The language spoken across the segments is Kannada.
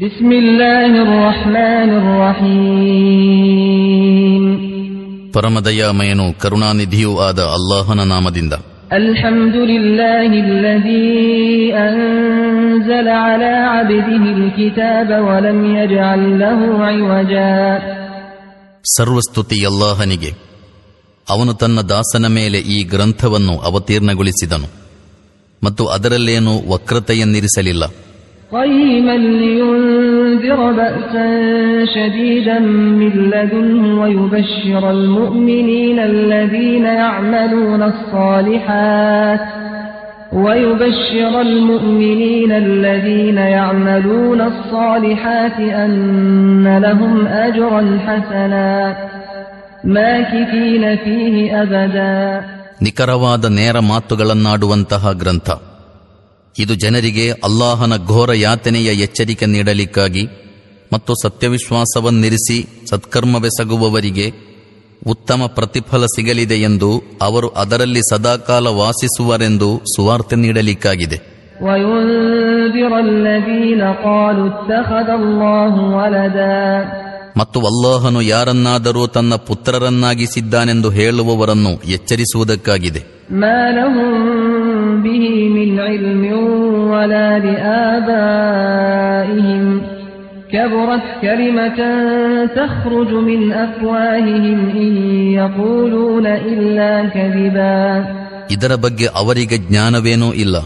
بسم الله الرحمن الرحيم ಪರಮದಯಾಮಯನು ಕರುಣಾನಿಧಿಯೂ ಆದ ಅಲ್ಲಾಹನ ನಾಮದಿಂದ الحمد لله الذي أنزل على عبده الكتاب ولم يجعل له عوجا ಸರ್ವಸ್ತುತಿ ಅಲ್ಲಾಹನಿಗೆ ಅವನು ತನ್ನ ದಾಸನ ಮೇಲೆ ಈ ಗ್ರಂಥವನ್ನು ಅವತೀರ್ಣಗೊಳಿಸಿದನು ಮತ್ತು ಅದರಲ್ಲೇನೂ ವಕ್ರತೆಯನ್ನಿರಿಸಲಿಲ್ಲ قيما لينذر بأسا شديدا من لدنه ويبشر المؤمنين الذين يعملون الصالحات ويبشر المؤمنين الذين يعملون الصالحات أن لهم أجرا حسنا ماكثين فيه أبدا ನಿಖರವಾದ ನೇರ ಮಾತುಗಳನ್ನಾಡುವಂತಹ ಗ್ರಂಥ ಇದು ಜನರಿಗೆ ಅಲ್ಲಾಹನ ಘೋರ ಯಾತನೆಯ ಎಚ್ಚರಿಕೆ ನೀಡಲಿಕ್ಕಾಗಿ ಮತ್ತು ಸತ್ಯವಿಶ್ವಾಸವನ್ನಿರಿಸಿ ಸತ್ಕರ್ಮವೆಸಗುವವರಿಗೆ ಉತ್ತಮ ಪ್ರತಿಫಲ ಸಿಗಲಿದೆ ಎಂದು ಅವರು ಅದರಲ್ಲಿ ಸದಾಕಾಲ ವಾಸಿಸುವರೆಂದು ಸುವಾರ್ತೆ ನೀಡಲಿಕ್ಕಾಗಿದೆ. ಮತ್ತು ಅಲ್ಲಾಹನು ಯಾರನ್ನಾದರೂ ತನ್ನ ಪುತ್ರರನ್ನಾಗಿಸಿದ್ದಾನೆಂದು ಹೇಳುವವರನ್ನು ಎಚ್ಚರಿಸುವುದಕ್ಕಾಗಿದೆ. ما لهم به من علم ولا لآبائهم كبرت كلمة تخرج من أفواههم إن يقولون إلا كذبا ಇದರ ಬಗ್ಗೆ ಅವರಿಗೆ ಜ್ಞಾನವೇನೂ ಇಲ್ಲ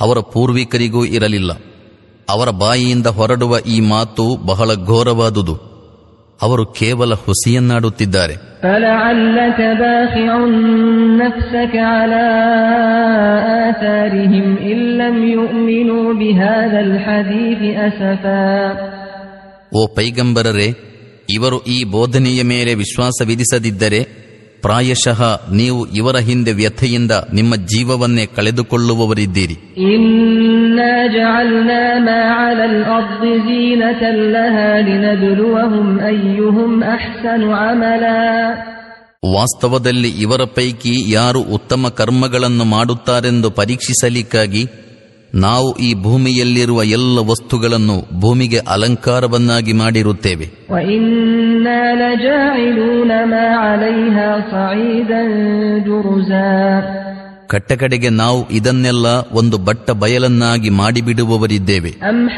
ಅವರ ಪೂರ್ವಿಕರಿಗೂ ಇರಲಿಲ್ಲ ಅವರ ಬಾಯಿಯಿಂದ ಹೊರಡುವ ಈ ಮಾತು ಬಹಳ ಘೋರವಾದುದು ಅವರು ಕೇವಲ ಹುಸಿಯನ್ನಾಡುತ್ತಿದ್ದಾರೆ. ಓ ಪೈಗಂಬರರೆ ಇವರು ಈ ಬೋಧನೆಯ ಮೇಲೆ ವಿಶ್ವಾಸ ವಿಧಿಸದಿದ್ದರೆ ಪ್ರಾಯಶಃ ನೀವು ಇವರ ಹಿಂದೆ ವ್ಯಥೆಯಿಂದ ನಿಮ್ಮ ಜೀವವನ್ನೇ ಕಳೆದುಕೊಳ್ಳುವವರಿದ್ದೀರಿ. ವಾಸ್ತವದಲ್ಲಿ ಇವರ ಪೈಕಿ ಯಾರು ಉತ್ತಮ ಕರ್ಮಗಳನ್ನು ಮಾಡುತ್ತಾರೆಂದು ಪರೀಕ್ಷಿಸಲಿಕ್ಕಾಗಿ ನಾವು ಈ ಭೂಮಿಯಲ್ಲಿರುವ ಎಲ್ಲ ವಸ್ತುಗಳನ್ನು ಭೂಮಿಗೆ ಅಲಂಕಾರವನ್ನಾಗಿ ಮಾಡಿರುತ್ತೇವೆ. ಕಟ್ಟಕಡೆಗೆ ನಾವು ಇದನ್ನೆಲ್ಲ ಒಂದು ಬಟ್ಟ ಬಯಲನ್ನಾಗಿ ಮಾಡಿಬಿಡುವವರಿದ್ದೇವೆ. ಅಂ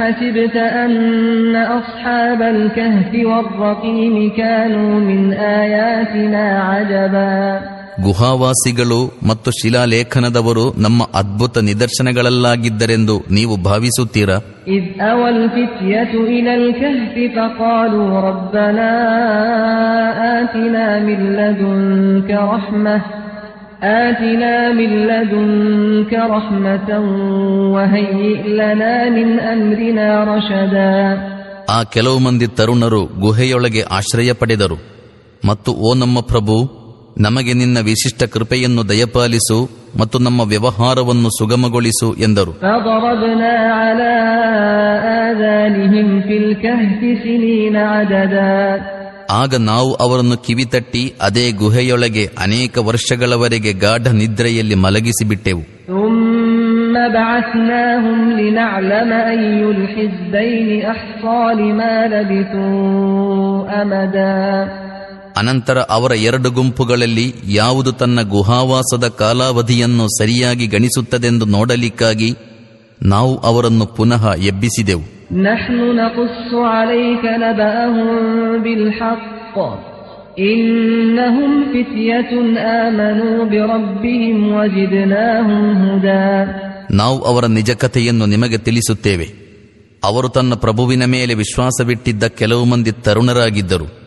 ಗುಹಾವಾಸಿಗಳು ಮತ್ತು ಶಿಲಾಲೇಖನದವರು ನಮ್ಮ ಅದ್ಭುತ ನಿದರ್ಶನಗಳಲ್ಲಾಗಿದ್ದರೆಂದು ನೀವು ಭಾವಿಸುತ್ತೀರಾ? ಆ ಕೆಲವು ಮಂದಿ ತರುಣರು ಗುಹೆಯೊಳಗೆ ಆಶ್ರಯ ಪಡೆದರು. ಮತ್ತು ಓ ನಮ್ಮ ಪ್ರಭು ನಮಗೆ ನಿನ್ನ ವಿಶಿಷ್ಟ ಕೃಪೆಯನ್ನು ದಯಪಾಲಿಸು ಮತ್ತು ನಮ್ಮ ವ್ಯವಹಾರವನ್ನು ಸುಗಮಗೊಳಿಸು ಎಂದರು. ಆಗ ನಾವು ಅವರನ್ನು ಕಿವಿತಟ್ಟಿ ಅದೇ ಗುಹೆಯೊಳಗೆ ಅನೇಕ ವರ್ಷಗಳವರೆಗೆ ಗಾಢ ನಿದ್ರೆಯಲ್ಲಿ ಮಲಗಿಸಿಬಿಟ್ಟೆವು. ಅಮದ ಅನಂತರ ಅವರ ಎರಡು ಗುಂಪುಗಳಲ್ಲಿ ಯಾವುದು ತನ್ನ ಗುಹಾವಾಸದ ಕಾಲಾವಧಿಯನ್ನು ಸರಿಯಾಗಿ ಗಣಿಸುತ್ತದೆಂದು ನೋಡಲಿಕ್ಕಾಗಿ ನಾವು ಅವರನ್ನು ಪುನಃ ಎಬ್ಬಿಸಿದೆವು. ನಾವು ಅವರ ನಿಜ ಕಥೆಯನ್ನು ನಿಮಗೆ ತಿಳಿಸುತ್ತೇವೆ. ಅವರು ತನ್ನ ಪ್ರಭುವಿನ ಮೇಲೆ ವಿಶ್ವಾಸವಿಟ್ಟಿದ್ದ ಕೆಲವು ಮಂದಿ ತರುಣರಾಗಿದ್ದರು.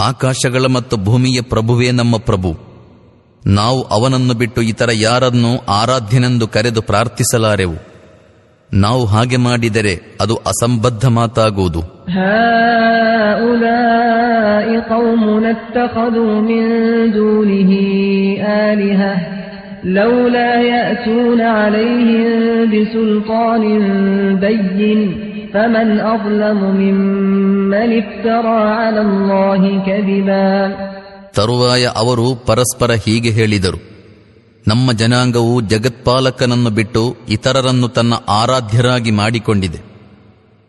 ಆಕಾಶಗಳ ಮತ್ತು ಭೂಮಿಯ ಪ್ರಭುವೇ ನಮ್ಮ ಪ್ರಭು. ನಾವು ಅವನನ್ನು ಬಿಟ್ಟು ಇತರ ಯಾರನ್ನು ಆರಾಧ್ಯನೆಂದು ಕರೆದು ಪ್ರಾರ್ಥಿಸಲಾರೆವು. ನಾವು ಹಾಗೆ ಮಾಡಿದರೆ ಅದು ಅಸಂಬದ್ಧ ಮಾತಾಗುವುದು. ಲೌಲ قومنا اتخذوا من دونه آلهة لولا يأتون عليهم بسلطان بين فمن أظلم ممن افترى على الله كذبا ತರುವಾಯ ಅವರು ಪರಸ್ಪರ ಹೀಗೆ ಹೇಳಿದರು ನಮ್ಮ ಜನಾಂಗವು ಜಗತ್ಪಾಲಕನನ್ನು ಬಿಟ್ಟು ಇತರರನ್ನು ತನ್ನ ಆರಾಧ್ಯರಾಗಿ ಮಾಡಿಕೊಂಡಿದೆ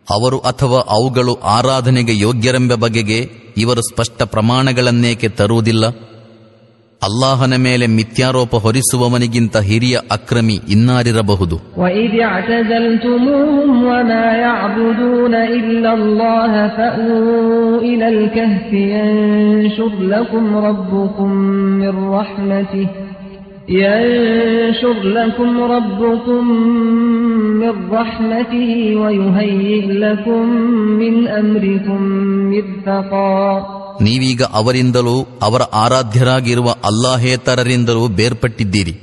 ಅವರು ಅಥವಾ ಅವುಗಳು ಆರಾಧನೆಗೆ ಯೋಗ್ಯರೆಂಬ ಬಗೆಗೆ ಇವರು ಸ್ಪಷ್ಟ ಪ್ರಮಾಣಗಳನ್ನೇಕೆ ತರುವುದಿಲ್ಲ ಅಲ್ಲಾಹನ ಮೇಲೆ ಮಿಥ್ಯಾರೋಪ ಹೊರಿಸುವವನಿಗಿಂತ ಹಿರಿಯ ಅಕ್ರಮಿ ಇನ್ನಾರಿರಬಹುದು وإذ اعتزلتموهم وما يعبدون إلا الله فأووا إلى الكهف ينشر لكم ربكم من رحمته ينشر لكم ربكم من رحمته ويهيئ لكم من أمركم مرفقا ನೀವೀಗ ಅವರಿಂದಲೂ ಅವರ ಆರಾಧ್ಯರಾಗಿರುವ ಅಲ್ಲಾಹೇತರರಿಂದಲೂ ಬೇರ್ಪಟ್ಟಿದ್ದೀರಿ.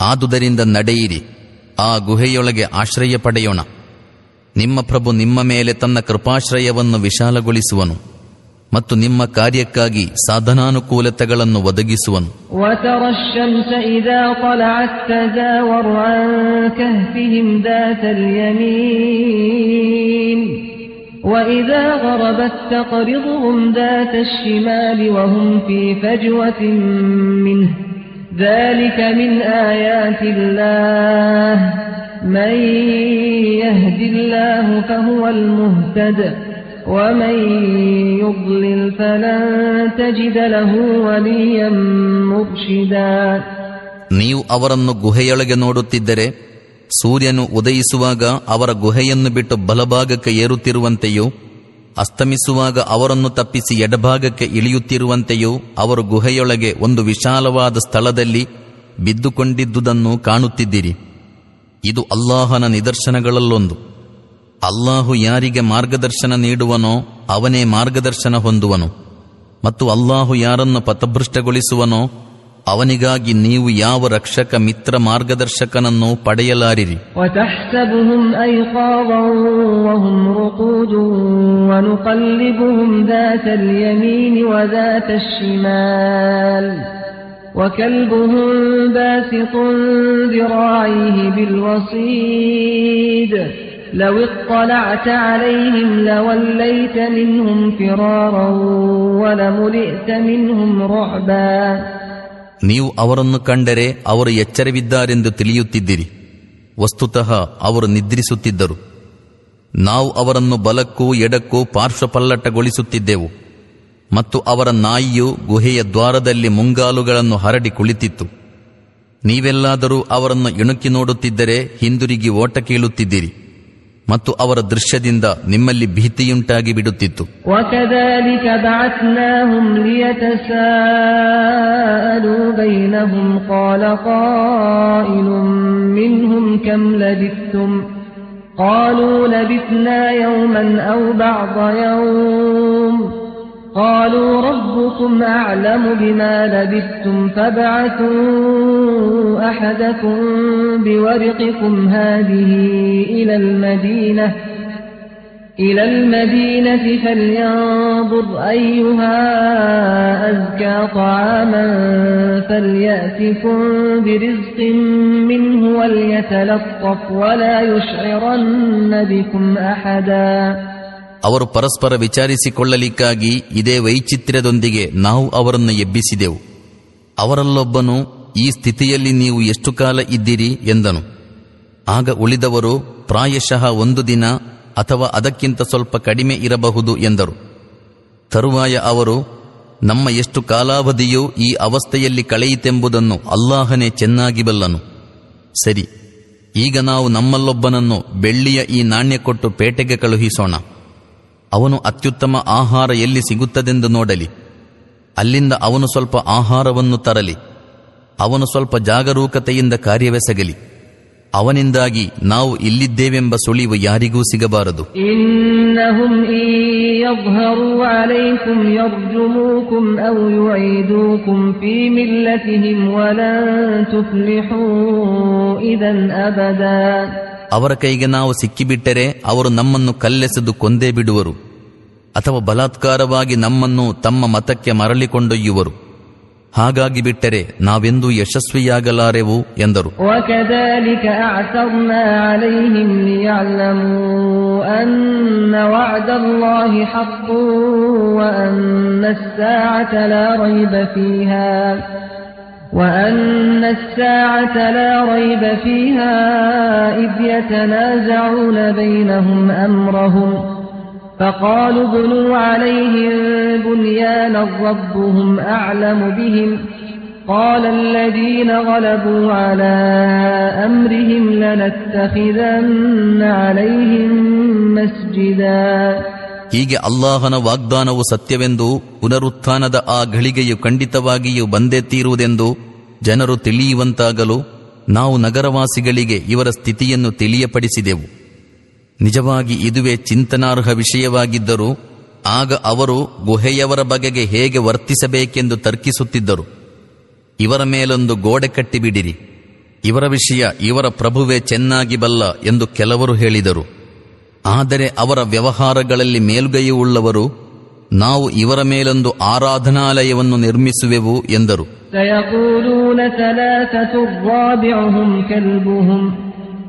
ಆದುದರಿಂದ ನಡೆಯಿರಿ. ಆ ಗುಹೆಯೊಳಗೆ ಆಶ್ರಯ ಪಡೆಯೋಣ. ನಿಮ್ಮ ಪ್ರಭು ನಿಮ್ಮ ಮೇಲೆ ತನ್ನ ಕೃಪಾಶ್ರಯವನ್ನು ವಿಶಾಲಗೊಳಿಸುವನು ಮತ್ತು ನಿಮ್ಮ ಕಾರ್ಯಕ್ಕಾಗಿ ಸಾಧನಾನುಕೂಲತೆಗಳನ್ನು ಒದಗಿಸುವನು. ಒದಗಿಸುವನು وإذا غربت تقرضهم ذات الشمال وهم في فجوة منه ذلك من آيات الله من يهد الله فهو المهتد ومن يضلل فلن تجد له وليا مرشدا ನೀವು ಅವರನ್ನು ಗುಹೆಯೊಳಗೆ ನೋಡುತ್ತಿದ್ದರೆ ಸೂರ್ಯನು ಉದಯಿಸುವಾಗ ಅವರ ಗುಹೆಯನ್ನು ಬಿಟ್ಟು ಬಲಭಾಗಕ್ಕೆ ಏರುತ್ತಿರುವಂತೆಯೂ, ಅಸ್ತಮಿಸುವಾಗ ಅವರನ್ನು ತಪ್ಪಿಸಿ ಎಡಭಾಗಕ್ಕೆ ಇಳಿಯುತ್ತಿರುವಂತೆಯೂ ಅವರು ಗುಹೆಯೊಳಗೆ ಒಂದು ವಿಶಾಲವಾದ ಸ್ಥಳದಲ್ಲಿ ಬಿದ್ದುಕೊಂಡಿದ್ದುದನ್ನು ಕಾಣುತ್ತಿದ್ದೀರಿ. ಇದು ಅಲ್ಲಾಹನ ನಿದರ್ಶನಗಳಲ್ಲೊಂದು. ಅಲ್ಲಾಹು ಯಾರಿಗೆ ಮಾರ್ಗದರ್ಶನ ನೀಡುವನೋ ಅವನೇ ಮಾರ್ಗದರ್ಶನ ಹೊಂದುವನು. ಮತ್ತು ಅಲ್ಲಾಹು ಯಾರನ್ನು ಪಥಭೃಷ್ಟಗೊಳಿಸುವನೋ ಅವನಿಗಾಗಿ ನೀವು ಯಾವ ರಕ್ಷಕ ಮಿತ್ರ ಮಾರ್ಗದರ್ಶಕನನ್ನು ಪಡೆಯಲಾರಿರಿ وتحسبهم أيقاظا وهم رقود ونقلبهم ذات اليمين وذات الشمال وكلبهم باسط ذراعيه بالوصيد لو اطلعت عليهم لوليت منهم فرارا ولملئت منهم رعبا ನೀವು ಅವರನ್ನು ಕಂಡರೆ ಅವರು ಎಚ್ಚರವಿದ್ದಾರೆಂದು ತಿಳಿಯುತ್ತಿದ್ದಿರಿ. ವಸ್ತುತಃ ಅವರು ನಿದ್ರಿಸುತ್ತಿದ್ದರು. ನಾವು ಅವರನ್ನು ಬಲಕ್ಕೂ ಎಡಕ್ಕೂ ಪಾರ್ಶ್ವಪಲ್ಲಟಗೊಳಿಸುತ್ತಿದ್ದೆವು. ಮತ್ತು ಅವರ ನಾಯಿಯು ಗುಹೆಯ ದ್ವಾರದಲ್ಲಿ ಮುಂಗಾಲುಗಳನ್ನು ಹರಡಿ ಕುಳಿತಿತ್ತು. ನೀವೆಲ್ಲಾದರೂ ಅವರನ್ನು ಇಣುಕಿ ನೋಡುತ್ತಿದ್ದರೆ ಹಿಂದಿರುಗಿ ಓಟ ಕೀಳುತ್ತಿದ್ದಿರಿ. ಮತ್ತು ಅವರ ದೃಶ್ಯದಿಂದ ನಿಮ್ಮಲ್ಲಿ ಭೀತಿಯುಂಟಾಗಿ ಬಿಡುತ್ತಿತ್ತು وكذلك بعثناهم ليتساءلوا بينهم قال قائل منهم كم لبثتم قالوا لبثنا يوما أو بعض يوم قالوا ربكم أعلم بما لبثتم فابعثوا أحدكم بورقكم هذه إلى المدينة إلى المدينة فلينظر أيها أزكى طعاما فليأتكم برزق منه وليتلطف ولا يشعرن بكم أحدا ಅವರು ಪರಸ್ಪರ ವಿಚಾರಿಸಿಕೊಳ್ಳಲಿಕ್ಕಾಗಿ ಇದೇ ವೈಚಿತ್ರ್ಯದೊಂದಿಗೆ ನಾವು ಅವರನ್ನು ಎಬ್ಬಿಸಿದೆವು ಅವರಲ್ಲೊಬ್ಬನು ಈ ಸ್ಥಿತಿಯಲ್ಲಿ ನೀವು ಎಷ್ಟು ಕಾಲ ಇದ್ದೀರಿ ಎಂದನು. ಆಗ ಉಳಿದವರು ಪ್ರಾಯಶಃ ಒಂದು ದಿನ ಅಥವಾ ಅದಕ್ಕಿಂತ ಸ್ವಲ್ಪ ಕಡಿಮೆ ಇರಬಹುದು ಎಂದರು. ತರುವಾಯ ಅವರು, ನಮ್ಮ ಎಷ್ಟು ಕಾಲಾವಧಿಯೂ ಈ ಅವಸ್ಥೆಯಲ್ಲಿ ಕಳೆಯಿತೆಂಬುದನ್ನು ಅಲ್ಲಾಹನೇ ಚೆನ್ನಾಗಿ ಬಲ್ಲನು. ಸರಿ, ಈಗ ನಾವು ನಮ್ಮಲ್ಲೊಬ್ಬನನ್ನು ಬೆಳ್ಳಿಯ ಈ ನಾಣ್ಯ ಕೊಟ್ಟು ಪೇಟೆಗೆ ಕಳುಹಿಸೋಣ. ಅವನು ಅತ್ಯುತ್ತಮ ಆಹಾರ ಎಲ್ಲಿ ಸಿಗುತ್ತದೆಂದು ನೋಡಲಿ. ಅಲ್ಲಿಂದ ಅವನು ಸ್ವಲ್ಪ ಆಹಾರವನ್ನು ತರಲಿ. ಅವನು ಸ್ವಲ್ಪ ಜಾಗರೂಕತೆಯಿಂದ ಕಾರ್ಯವೆಸಗಲಿ ಅವನಿಂದಾಗಿ ನಾವು ಇಲ್ಲಿದ್ದೇವೆಂಬ ಸುಳಿವು ಯಾರಿಗೂ ಸಿಗಬಾರದು. ಅವರ ಕೈಗೆ ನಾವು ಸಿಕ್ಕಿಬಿಟ್ಟರೆ ಅವರು ನಮ್ಮನ್ನು ಕಲ್ಲೆಸೆದು ಕೊಂದೇ ಬಿಡುವರು. ಅಥವಾ ಬಲಾತ್ಕಾರವಾಗಿ ನಮ್ಮನ್ನು ತಮ್ಮ ಮತಕ್ಕೆ ಮರಳಿಕೊಂಡೊಯ್ಯುವರು ಹಾಗಾಗಿ ಬಿಟ್ಟರೆ ನಾವೆಂದೂ ಯಶಸ್ವಿಯಾಗಲಾರೆವು ಎಂದರು وكذلك أعثرنا عليهم ليعلموا أن وعد الله حق وأن الساعة لا ريب فيها وأن الساعة لا ريب فيها إذ يتنازعون بينهم أمرهم فقالوا ابنوا عليهم بنيانا ربهم أعلم بهم قال الذين غلبوا على أمرهم لنتخذن عليهم مسجدا ಹೀಗೆ ಅಲ್ಲಾಹನ ವಾಗ್ದಾನವು ಸತ್ಯವೆಂದು ಪುನರುತ್ಥಾನದ ಆ ಘಳಿಗೆಯು ಖಂಡಿತವಾಗಿಯೂ ಬಂದೇ ತೀರುವುದೆಂದು ಜನರು ತಿಳಿಯುವಂತಾಗಲು ನಾವು ನಗರವಾಸಿಗಳಿಗೆ ಇವರ ಸ್ಥಿತಿಯನ್ನು ತಿಳಿಯಪಡಿಸಿದೆವು ನಿಜವಾಗಿ ಇದುವೇ ಚಿಂತನಾರ್ಹ ವಿಷಯವಾಗಿದ್ದರೂ ಆಗ ಅವರು ಗುಹೆಯವರ ಬಗೆಗೆ ಹೇಗೆ ವರ್ತಿಸಬೇಕೆಂದು ತರ್ಕಿಸುತ್ತಿದ್ದರು. ಇವರ ಮೇಲೊಂದು ಗೋಡೆ ಕಟ್ಟಿಬಿಡಿರಿ. ಇವರ ವಿಷಯ ಇವರ ಪ್ರಭುವೇ ಚೆನ್ನಾಗಿ ಬಲ್ಲ ಎಂದು ಕೆಲವರು ಹೇಳಿದರು. ಆದರೆ ಅವರ ವ್ಯವಹಾರಗಳಲ್ಲಿ ಮೇಲುಗೈಯುಳ್ಳವರು ನಾವು ಇವರ ಮೇಲೊಂದು ಆರಾಧನಾಲಯವನ್ನು ನಿರ್ಮಿಸುವೆವು ಎಂದರು.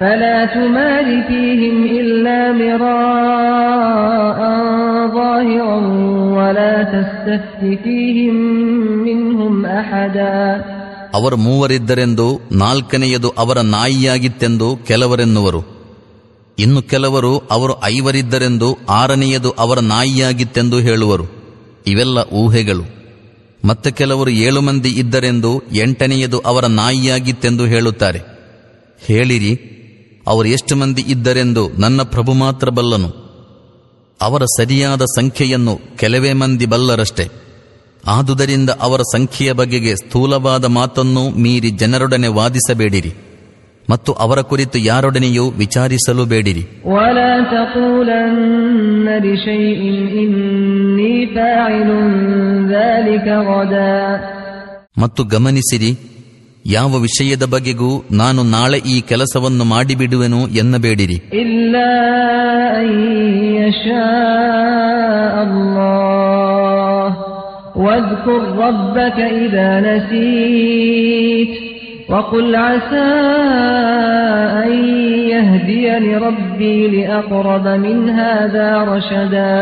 فلا تمال فيهم إلا مراء ظاهرا ولا تستفت فيهم منهم أحدا ಅವರು ಮೂವರಿದ್ದರೆಂದು ನಾಲ್ಕನೆಯದು ಅವರ ನಾಯಿಯಾಗಿತ್ತೆಂದು ಕೆಲವರೆನ್ನುವರು ಇನ್ನು ಕೆಲವರು ಅವರು ಐವರಿದ್ದರೆಂದು ಆರನೆಯದು ಅವರ ನಾಯಿಯಾಗಿತ್ತೆಂದು ಹೇಳುವರು ಇವೆಲ್ಲ ಊಹೆಗಳು ಮತ್ತೆ ಕೆಲವರು ಏಳು ಮಂದಿ ಇದ್ದರೆಂದು ಎಂಟನೆಯದು ಅವರ ನಾಯಿಯಾಗಿತ್ತೆಂದು ಹೇಳುತ್ತಾರೆ ಹೇಳಿರಿ ಅವರು ಎಷ್ಟು ಮಂದಿ ಇದ್ದರೆಂದು ನನ್ನ ಪ್ರಭು ಮಾತ್ರ ಬಲ್ಲನು. ಅವರ ಸರಿಯಾದ ಸಂಖ್ಯೆಯನ್ನು ಕೆಲವೇ ಮಂದಿ ಬಲ್ಲರಷ್ಟೆ. ಆದುದರಿಂದ ಅವರ ಸಂಖ್ಯೆಯ ಬಗೆಗೆ ಸ್ಥೂಲವಾದ ಮಾತನ್ನು ಮೀರಿ ಜನರೊಡನೆ ವಾದಿಸಬೇಡಿರಿ. ಮತ್ತು ಅವರ ಕುರಿತು ಯಾರೊಡನೆಯೂ ವಿಚಾರಿಸಲು ಬೇಡಿರಿ. ಮತ್ತು ಗಮನಿಸಿರಿ ಯಾವ ವಿಷಯದ ಬಗೆಗೂ ನಾನು ನಾಳೆ ಈ ಕೆಲಸವನ್ನು ಮಾಡಿಬಿಡುವೆನು ಎನ್ನಬೇಡಿರಿ إلا أن يشاء الله واذكر ربك إذا نسيت وقل عسى أن يهديني ربي لأقرب من هذا رشدا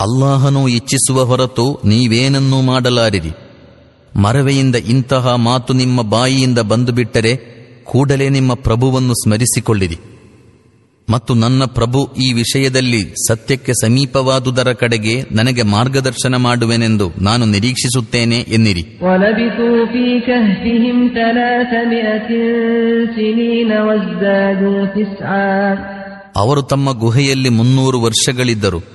ಅಲ್ಲಾಹನು ಇಚ್ಛಿಸುವ ಹೊರತು ನೀವೇನನ್ನೂ ಮಾಡಲಾರಿರಿ ಮರವೆಯಿಂದ ಇಂತಹ ಮಾತು ನಿಮ್ಮ ಬಾಯಿಯಿಂದ ಬಂದು ಬಿಟ್ಟರೆ ಕೂಡಲೇ ನಿಮ್ಮ ಪ್ರಭುವನ್ನು ಸ್ಮರಿಸಿಕೊಳ್ಳಿರಿ. ಮತ್ತು ನನ್ನ ಪ್ರಭು ಈ ವಿಷಯದಲ್ಲಿ ಸತ್ಯಕ್ಕೆ ಸಮೀಪವಾದುದರ ಕಡೆಗೆ ನನಗೆ ಮಾರ್ಗದರ್ಶನ ಮಾಡುವೆನೆಂದು ನಾನು ನಿರೀಕ್ಷಿಸುತ್ತೇನೆ ಎನ್ನಿರಿ. ಅವರು ತಮ್ಮ ಗುಹೆಯಲ್ಲಿ ಮುನ್ನೂರು ವರ್ಷಗಳಿದ್ದರು.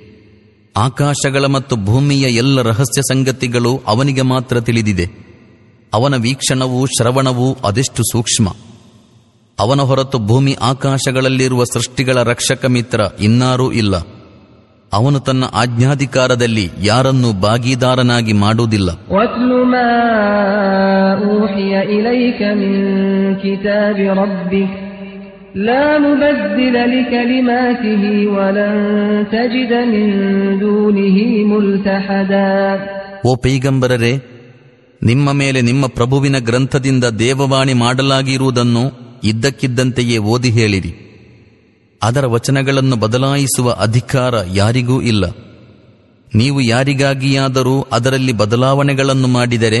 ಆಕಾಶಗಳ ಮತ್ತು ಭೂಮಿಯ ಎಲ್ಲ ರಹಸ್ಯ ಸಂಗತಿಗಳು ಅವನಿಗೆ ಮಾತ್ರ ತಿಳಿದಿದೆ. ಅವನ ವೀಕ್ಷಣವೂ, ಶ್ರವಣವೂ ಅದೆಷ್ಟು ಸೂಕ್ಷ್ಮ. ಅವನ ಹೊರತು ಭೂಮಿ ಆಕಾಶಗಳಲ್ಲಿರುವ ಸೃಷ್ಟಿಗಳ ರಕ್ಷಕ ಮಿತ್ರ ಇನ್ನಾರೂ ಇಲ್ಲ. ಅವನು ತನ್ನ ಆಜ್ಞಾಧಿಕಾರದಲ್ಲಿ ಯಾರನ್ನು ಭಾಗಿದಾರನಾಗಿ ಮಾಡುವುದಿಲ್ಲ. لا مبدل لكلماته ولن تجد من دونه ملتحدا ಓ ಪೈಗಂಬರರೇ ನಿಮ್ಮ ಮೇಲೆ ನಿಮ್ಮ ಪ್ರಭುವಿನ ಗ್ರಂಥದಿಂದ ದೇವವಾಣಿ ಮಾಡಲಾಗಿರುವುದನ್ನು ಇದ್ದಕ್ಕಿದ್ದಂತೆಯೇ ಓದಿ ಹೇಳಿರಿ ಅದರ ವಚನಗಳನ್ನು ಬದಲಾಯಿಸುವ ಅಧಿಕಾರ ಯಾರಿಗೂ ಇಲ್ಲ ನೀವು ಯಾರಿಗಾಗಿಯಾದರೂ ಅದರಲ್ಲಿ ಬದಲಾವಣೆಗಳನ್ನು ಮಾಡಿದರೆ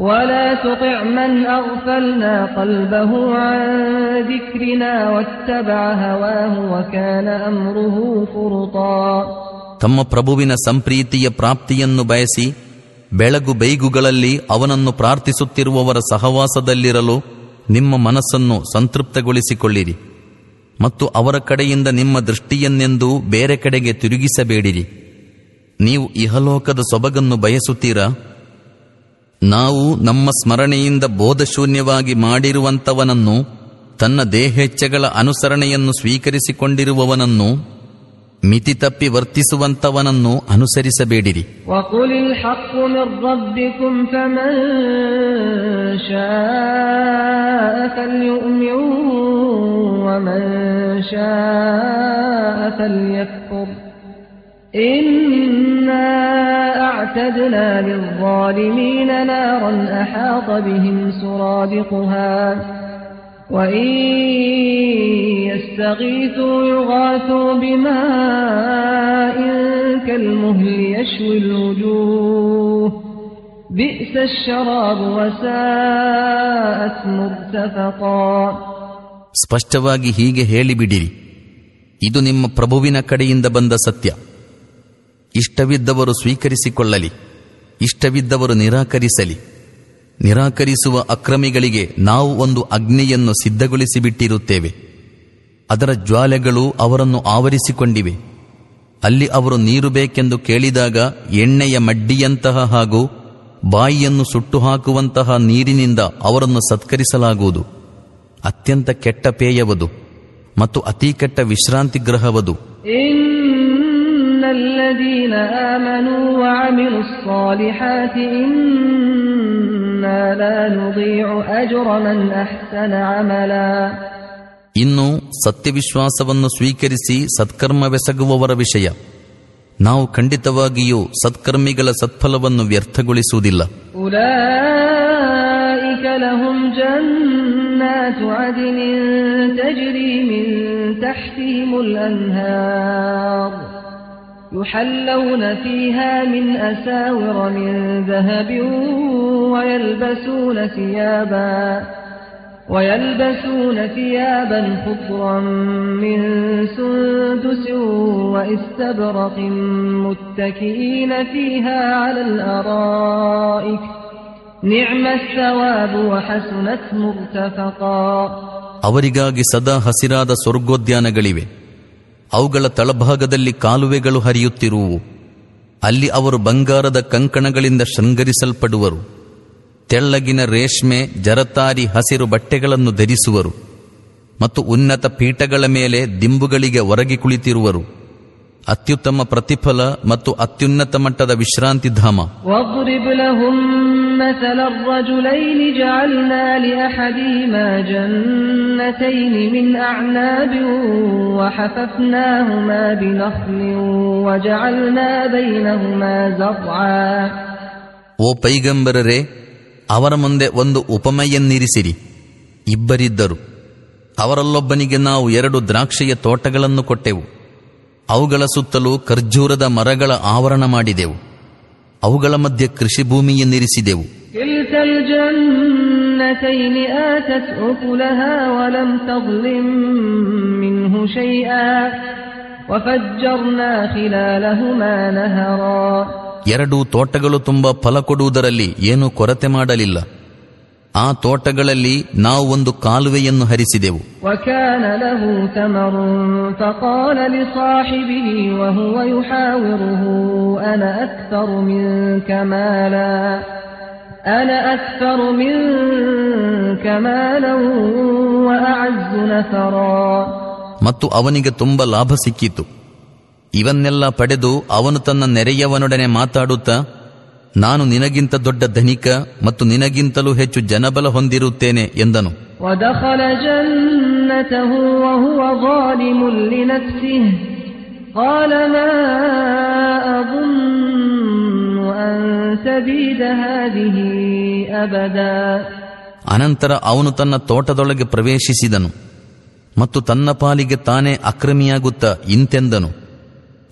ولا تطع من أغفلنا قلبه عن ذكرنا واتبع هواه وكان أمره فرطا ತಮ್ಮ ಪ್ರಭುವಿನ ಸಂಪ್ರೀತಿಯ ಪ್ರಾಪ್ತಿಯನ್ನು ಬಯಸಿ ಬೆಳಗು ಬೈಗುಗಳಲ್ಲಿ ಅವನನ್ನು ಪ್ರಾರ್ಥಿಸುತ್ತಿರುವವರ ಸಹವಾಸದಲ್ಲಿರಲು ನಿಮ್ಮ ಮನಸ್ಸನ್ನು ಸಂತೃಪ್ತಗೊಳಿಸಿಕೊಳ್ಳಿರಿ ಮತ್ತು ಅವರ ಕಡೆಯಿಂದ ನಿಮ್ಮ ದೃಷ್ಟಿಯನ್ನೆಂದೂ ಬೇರೆ ಕಡೆಗೆ ತಿರುಗಿಸಬೇಡಿರಿ ನೀವು ಇಹಲೋಕದ ಸೊಬಗನ್ನು ಬಯಸುತ್ತೀರಾ ನಾವು ನಮ್ಮ ಸ್ಮರಣೆಯಿಂದ ಬೋಧಶೂನ್ಯವಾಗಿ ಮಾಡಿರುವಂಥವನನ್ನು ತನ್ನ ದೇಹೇಚ್ಛೆಗಳ ಅನುಸರಣೆಯನ್ನು ಸ್ವೀಕರಿಸಿಕೊಂಡಿರುವವನನ್ನು ಮಿತಿ ತಪ್ಪಿ ವರ್ತಿಸುವಂತವನನ್ನು ಅನುಸರಿಸಬೇಡಿರಿ. إنا أعتدنا للظالمين نارا أحاط بهم سرادقها وإن يستغيثوا يغاثوا بماء كالمهل يشوي الوجوه بئس الشراب وساءت مرتفقا ಸ್ಪಷ್ಟವಾಗಿ ಹೀಗೆ ಹೇಳಿಬಿಡಿರಿ ಇದು ನಿಮ್ಮ ಪ್ರಭುವಿನ ಕಡೆಯಿಂದ ಬಂದ ಸತ್ಯ ಇಷ್ಟವಿದ್ದವರು ಸ್ವೀಕರಿಸಿಕೊಳ್ಳಲಿ, ಇಷ್ಟವಿದ್ದವರು ನಿರಾಕರಿಸಲಿ. ನಿರಾಕರಿಸುವ ಅಕ್ರಮಿಗಳಿಗೆ ನಾವು ಒಂದು ಅಗ್ನಿಯನ್ನು ಸಿದ್ಧಗೊಳಿಸಿಬಿಟ್ಟಿರುತ್ತೇವೆ. ಅದರ ಜ್ವಾಲೆಗಳು ಅವರನ್ನು ಆವರಿಸಿಕೊಂಡಿವೆ. ಅಲ್ಲಿ ಅವರು ನೀರು ಬೇಕೆಂದು ಕೇಳಿದಾಗ ಎಣ್ಣೆಯ ಮಡ್ಡಿಯಂತಹ ಹಾಗೂ ಬಾಯಿಯನ್ನು ಸುಟ್ಟು ಹಾಕುವಂತಹ ನೀರಿನಿಂದ ಅವರನ್ನು ಸತ್ಕರಿಸಲಾಗುವುದು. ಅತ್ಯಂತ ಕೆಟ್ಟ ಪೇಯವದು ಮತ್ತು ಅತಿ ಕೆಟ್ಟ ವಿಶ್ರಾಂತಿ ಗ್ರಹವದು. الذين آمنوا وعملوا الصالحات إنا لا نضيع أجر من أحسن عملا ಇನ್ನು ಸತ್ಯವಿಶ್ವಾಸವನ್ನು ಸ್ವೀಕರಿಸಿ ಸತ್ಕರ್ಮವೆಸಗುವವರ ವಿಷಯ ನಾವು ಖಂಡಿತವಾಗಿಯೂ ಸತ್ಕರ್ಮಿಗಳ ಸತ್ಫಲವನ್ನು ವ್ಯರ್ಥಗೊಳಿಸುವುದಿಲ್ಲ أولئك لهم جنات عدن تجري من تحتهم الأنهار يحلون فيها من أساور من ذهب ويلبسون ثيابا ويلبسون ثيابا خضرا من سندس واستبرق متكئين فيها على الأرائك نعم الثواب وحسنت مرتفقا ಅವರಿಗಾಗಿ ಸದಾ ಹಸಿರಾದ ಸ್ವರ್ಗೋದ್ಯಾನಗಳಿವೆ ಅವುಗಳ ತಳಭಾಗದಲ್ಲಿ ಕಾಲುವೆಗಳು ಹರಿಯುತ್ತಿರುವು. ಅಲ್ಲಿ ಅವರು ಬಂಗಾರದ ಕಂಕಣಗಳಿಂದ ಶೃಂಗರಿಸಲ್ಪಡುವರು. ತೆಳ್ಳಗಿನ ರೇಷ್ಮೆ, ಜರತಾರಿ ಹಸಿರು ಬಟ್ಟೆಗಳನ್ನು ಧರಿಸುವರು. ಮತ್ತು ಉನ್ನತ ಪೀಠಗಳ ಮೇಲೆ ದಿಂಬುಗಳಿಗೆ ಒರಗಿ ಕುಳಿತಿರುವರು. ಅತ್ಯುತ್ತಮ ಪ್ರತಿಫಲ ಮತ್ತು ಅತ್ಯುನ್ನತ ಮಟ್ಟದ ವಿಶ್ರಾಂತಿಧಾಮ. مثل الرجلين جعلنا لأحدهما جنتين من أعناب وحففناهما بنخل وجعلنا بينهما زرعا ಓ ಪೈಗಂಬರರೇ ಅವರ ಮುಂದೆ ಒಂದು ಉಪಮೆಯನ್ನಿರಿಸಿರಿ ಇಬ್ಬರಿದ್ದರು ಅವರಲ್ಲೊಬ್ಬನಿಗೆ ನಾವು ಎರಡು ದ್ರಾಕ್ಷಿಯ ತೋಟಗಳನ್ನು ಕೊಟ್ಟೆವು ಅವುಗಳ ಸುತ್ತಲೂ ಖರ್ಜೂರದ ಮರಗಳ ಆವರಣ ಮಾಡಿದೆವು ಅವುಗಳ ಮಧ್ಯೆ ಕೃಷಿ ಭೂಮಿಯನ್ನಿರಿಸಿದೆವು ಎರಡು ತೋಟಗಳು ತುಂಬಾ ಫಲ ಕೊಡುವುದರಲ್ಲಿ ಏನೂ ಕೊರತೆ ಮಾಡಲಿಲ್ಲ. ಆ ತೋಟಗಳಲ್ಲಿ ನಾವು ಒಂದು ಕಾಲುವೆಯನ್ನು ಹರಿಸಿದೆವು. ಮತ್ತು ಅವನಿಗೆ ತುಂಬ ಲಾಭ ಸಿಕ್ಕಿತು. ಇವನ್ನೆಲ್ಲ ಪಡೆದು ಅವನು ತನ್ನ ನೆರೆಯವನೊಡನೆ ಮಾತಾಡುತ್ತಾ ನಾನು ನಿನಗಿಂತ ದೊಡ್ಡ ಧನಿಕ ಮತ್ತು ನಿನಗಿಂತಲೂ ಹೆಚ್ಚು ಜನಬಲ ಹೊಂದಿರುತ್ತೇನೆ ಎಂದನು. ಅನಂತರ ಅವನು ತನ್ನ ತೋಟದೊಳಗೆ ಪ್ರವೇಶಿಸಿದನು ಮತ್ತು ತನ್ನ ಪಾಲಿಗೆ ತಾನೇ ಅಕ್ರಮಿಯಾಗುತ್ತ ಇಂತೆಂದನು.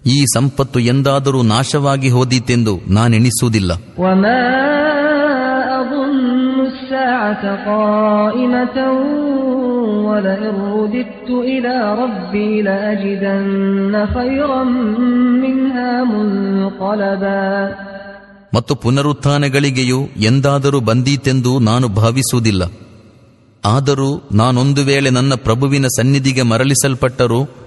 ಈ ಸಂಪತ್ತು ಎಂದಾದರೂ ನಾಶವಾಗಿ ಹೋದೀತೆಂದು ನಾನೆಣಿಸುವುದಿಲ್ಲ. ಮತ್ತು ಪುನರುತ್ಥಾನಗಳಿಗೆಯೂ ಎಂದಾದರೂ ಬಂದೀತೆಂದು ನಾನು ಭಾವಿಸುವುದಿಲ್ಲ. ಆದರೂ ನಾನೊಂದು ವೇಳೆ ನನ್ನ ಪ್ರಭುವಿನ ಸನ್ನಿಧಿಗೆ ಮರಳಿಸಲ್ಪಟ್ಟರು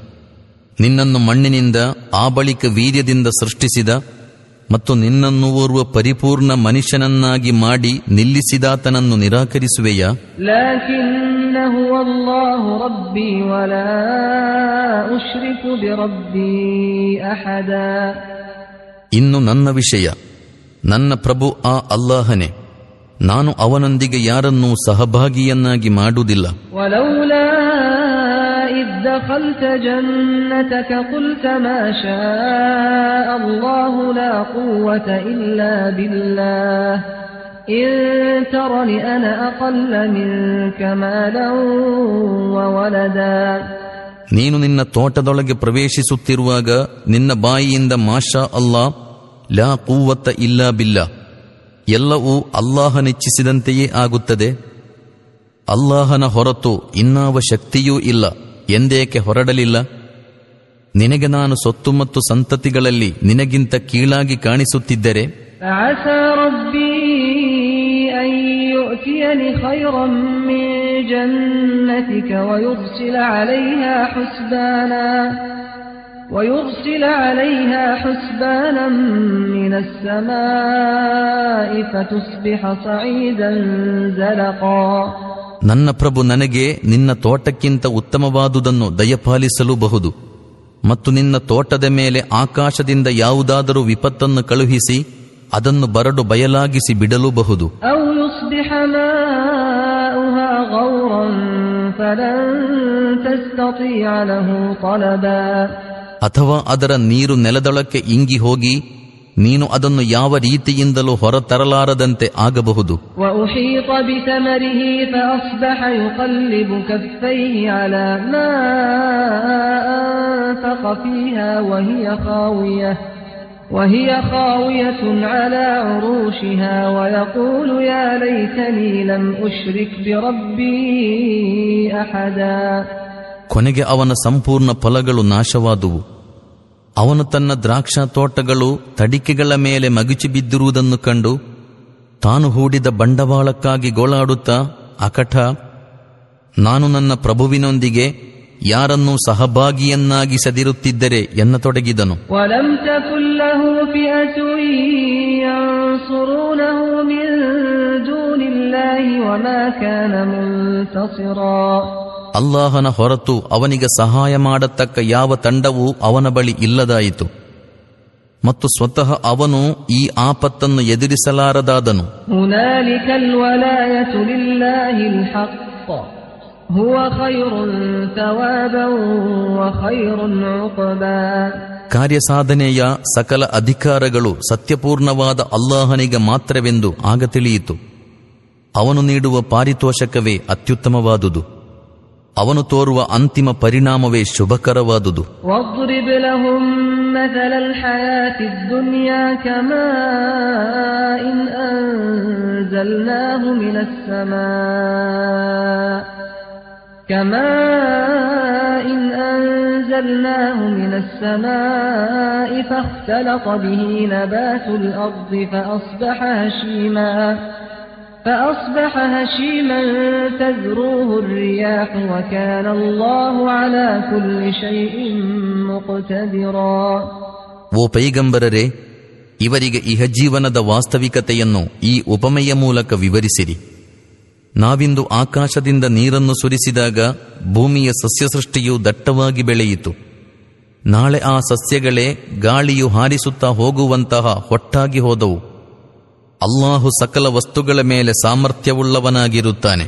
ನಿನ್ನನ್ನು ಮಣ್ಣಿನಿಂದ ಆ ಬಳಿಕ ವೀರ್ಯದಿಂದ ಸೃಷ್ಟಿಸಿದ ಮತ್ತು ನಿನ್ನನ್ನು ಓರ್ವ ಪರಿಪೂರ್ಣ ಮನುಷ್ಯನನ್ನಾಗಿ ಮಾಡಿ ನಿಲ್ಲಿಸಿದಾತನನ್ನು ನಿರಾಕರಿಸುವೆಯಾ? ಇನ್ನು ನನ್ನ ವಿಷಯ ನನ್ನ ಪ್ರಭು ಆ ಅಲ್ಲಾಹನೆ ನಾನು ಅವನೊಂದಿಗೆ ಯಾರನ್ನೂ ಸಹಭಾಗಿಯನ್ನಾಗಿ ಮಾಡುವುದಿಲ್ಲ. ولولا إذ دخلت جنتك قلت ما شاء الله لا قوة إلا بالله إن ترني أنا أقل منك مالا وولدا ನೀನು ನಿನ್ನ ತೋಟದೊಳಗೆ ಪ್ರವೇಶಿಸುತ್ತಿರುವಾಗ ನಿನ್ನ ಬಾಯಿಯಿಂದ ಮಾಷಾ ಅಲ್ಲಾ ಲಾ ಕೂವತ್ತ ಇಲ್ಲ ಬಿಲ್ಲ ಎಲ್ಲವೂ ಅಲ್ಲಾಹನೆಚ್ಚಿಸಿದಂತೆಯೇ ಆಗುತ್ತದೆ ಅಲ್ಲಾಹನ ಹೊರತು ಇನ್ನಾವ ಶಕ್ತಿಯೂ ಇಲ್ಲ ಎಂದೇಕೆ ಹೊರಡಲಿಲ್ಲ? ನಿನಗೆ ನಾನು ಸೊತ್ತು ಮತ್ತು ಸಂತತಿಗಳಲ್ಲಿ ನಿನಗಿಂತ ಕೀಳಾಗಿ ಕಾಣಿಸುತ್ತಿದ್ದರೆ? ನನ್ನ ಪ್ರಭು ನನಗೆ ನಿನ್ನ ತೋಟಕ್ಕಿಂತ ಉತ್ತಮವಾದುದನ್ನು ದಯಪಾಲಿಸಲು ಬಹುದು ಮತ್ತು ನಿನ್ನ ತೋಟದ ಮೇಲೆ ಆಕಾಶದಿಂದ ಯಾವುದಾದರೂ ವಿಪತ್ತನ್ನು ಕಳುಹಿಸಿ ಅದನ್ನು ಬರಡು ಬಯಲಾಗಿಸಿ ಬಿಡಲೂಬಹುದು. ಅಥವಾ ಅದರ ನೀರು ನೆಲದೊಳಕ್ಕೆ ಇಂಗಿ ಹೋಗಿ ನೀನು ಅದನ್ನು ಯಾವ ರೀತಿಯಿಂದಲೂ ಹೊರತರಲಾರದಂತೆ ಆಗಬಹುದು وأحيط بثمره فأصبح يقلب كفيه على ما أنفق فيها وهي خاوية وهي خاوية على عروشها ويقول يا ليتني لم أشرك بربي أحدا ಕೊನೆಗೆ ಅವನ ಸಂಪೂರ್ಣ ಫಲಗಳು ನಾಶವಾದುವು ಅವನು ತನ್ನ ದ್ರಾಕ್ಷ ತೋಟಗಳು ತಡಿಕೆಗಳ ಮೇಲೆ ಮಗಿಚಿ ಬಿದ್ದಿರುವುದನ್ನು ಕಂಡು ತಾನು ಹೂಡಿದ ಬಂಡವಾಳಕ್ಕಾಗಿ ಗೋಳಾಡುತ್ತಾ, ಅಕಠ, ನಾನು ನನ್ನ ಪ್ರಭುವಿನೊಂದಿಗೆ ಯಾರನ್ನೂ ಸಹಭಾಗಿಯನ್ನಾಗಿಸದಿರುತ್ತಿದ್ದರೆ ಎನ್ನತೊಡಗಿದನು. ತೊಡಗಿದನು ಅಲ್ಲಾಹನ ಹೊರತು ಅವನಿಗೆ ಸಹಾಯ ಮಾಡತಕ್ಕ ಯಾವ ತಂಡವೂ ಅವನ ಬಳಿ ಇಲ್ಲದಾಯಿತು. ಮತ್ತು ಸ್ವತಃ ಅವನು ಈ ಆಪತ್ತನ್ನು ಎದುರಿಸಲಾರದಾದನು. ಕಾರ್ಯಸಾಧನೆಯ ಸಕಲ ಅಧಿಕಾರಗಳು ಸತ್ಯಪೂರ್ಣವಾದ ಅಲ್ಲಾಹನಿಗೆ ಮಾತ್ರವೆಂದು ಆಗ ತಿಳಿಯಿತು. ಅವನು ನೀಡುವ ಪಾರಿತೋಷಕವೇ ಅತ್ಯುತ್ತಮವಾದುದು. ಅವನು ತೋರುವ ಅಂತಿಮ ಪರಿಣಾಮವೇ ಶುಭಕರವಾದುದು واضرب لهم مثل الحياة الدنيا كماء إن أنزلناه من السماء كماء إن أنزلناه من السماء فاختلط به نبات الأرض فأصبح هشيما فأصبح هشيما تذروه الرياح وكان الله على كل شيء مقتدرا ಓ ಪೈಗಂಬರರೇ ಇವರಿಗೆ ಇಹಜೀವನದ ವಾಸ್ತವಿಕತೆಯನ್ನು ಈ ಉಪಮೆಯ ಮೂಲಕ ವಿವರಿಸಿರಿ ನಾವಿಂದು ಆಕಾಶದಿಂದ ನೀರನ್ನು ಸುರಿಸಿದಾಗ ಭೂಮಿಯ ಸಸ್ಯಸೃಷ್ಟಿಯು ದಟ್ಟವಾಗಿ ಬೆಳೆಯಿತು ನಾಳೆ ಆ ಸಸ್ಯಗಳೇ ಗಾಳಿಯು ಹಾರಿಸುತ್ತಾ ಹೋಗುವಂತಹ ಹೊಟ್ಟಾಗಿ ಹೋದವು ಅಲ್ಲಾಹು ಸಕಲ ವಸ್ತುಗಳ ಮೇಲೆ ಸಾಮರ್ಥ್ಯವುಳ್ಳವನಾಗಿರುತ್ತಾನೆ.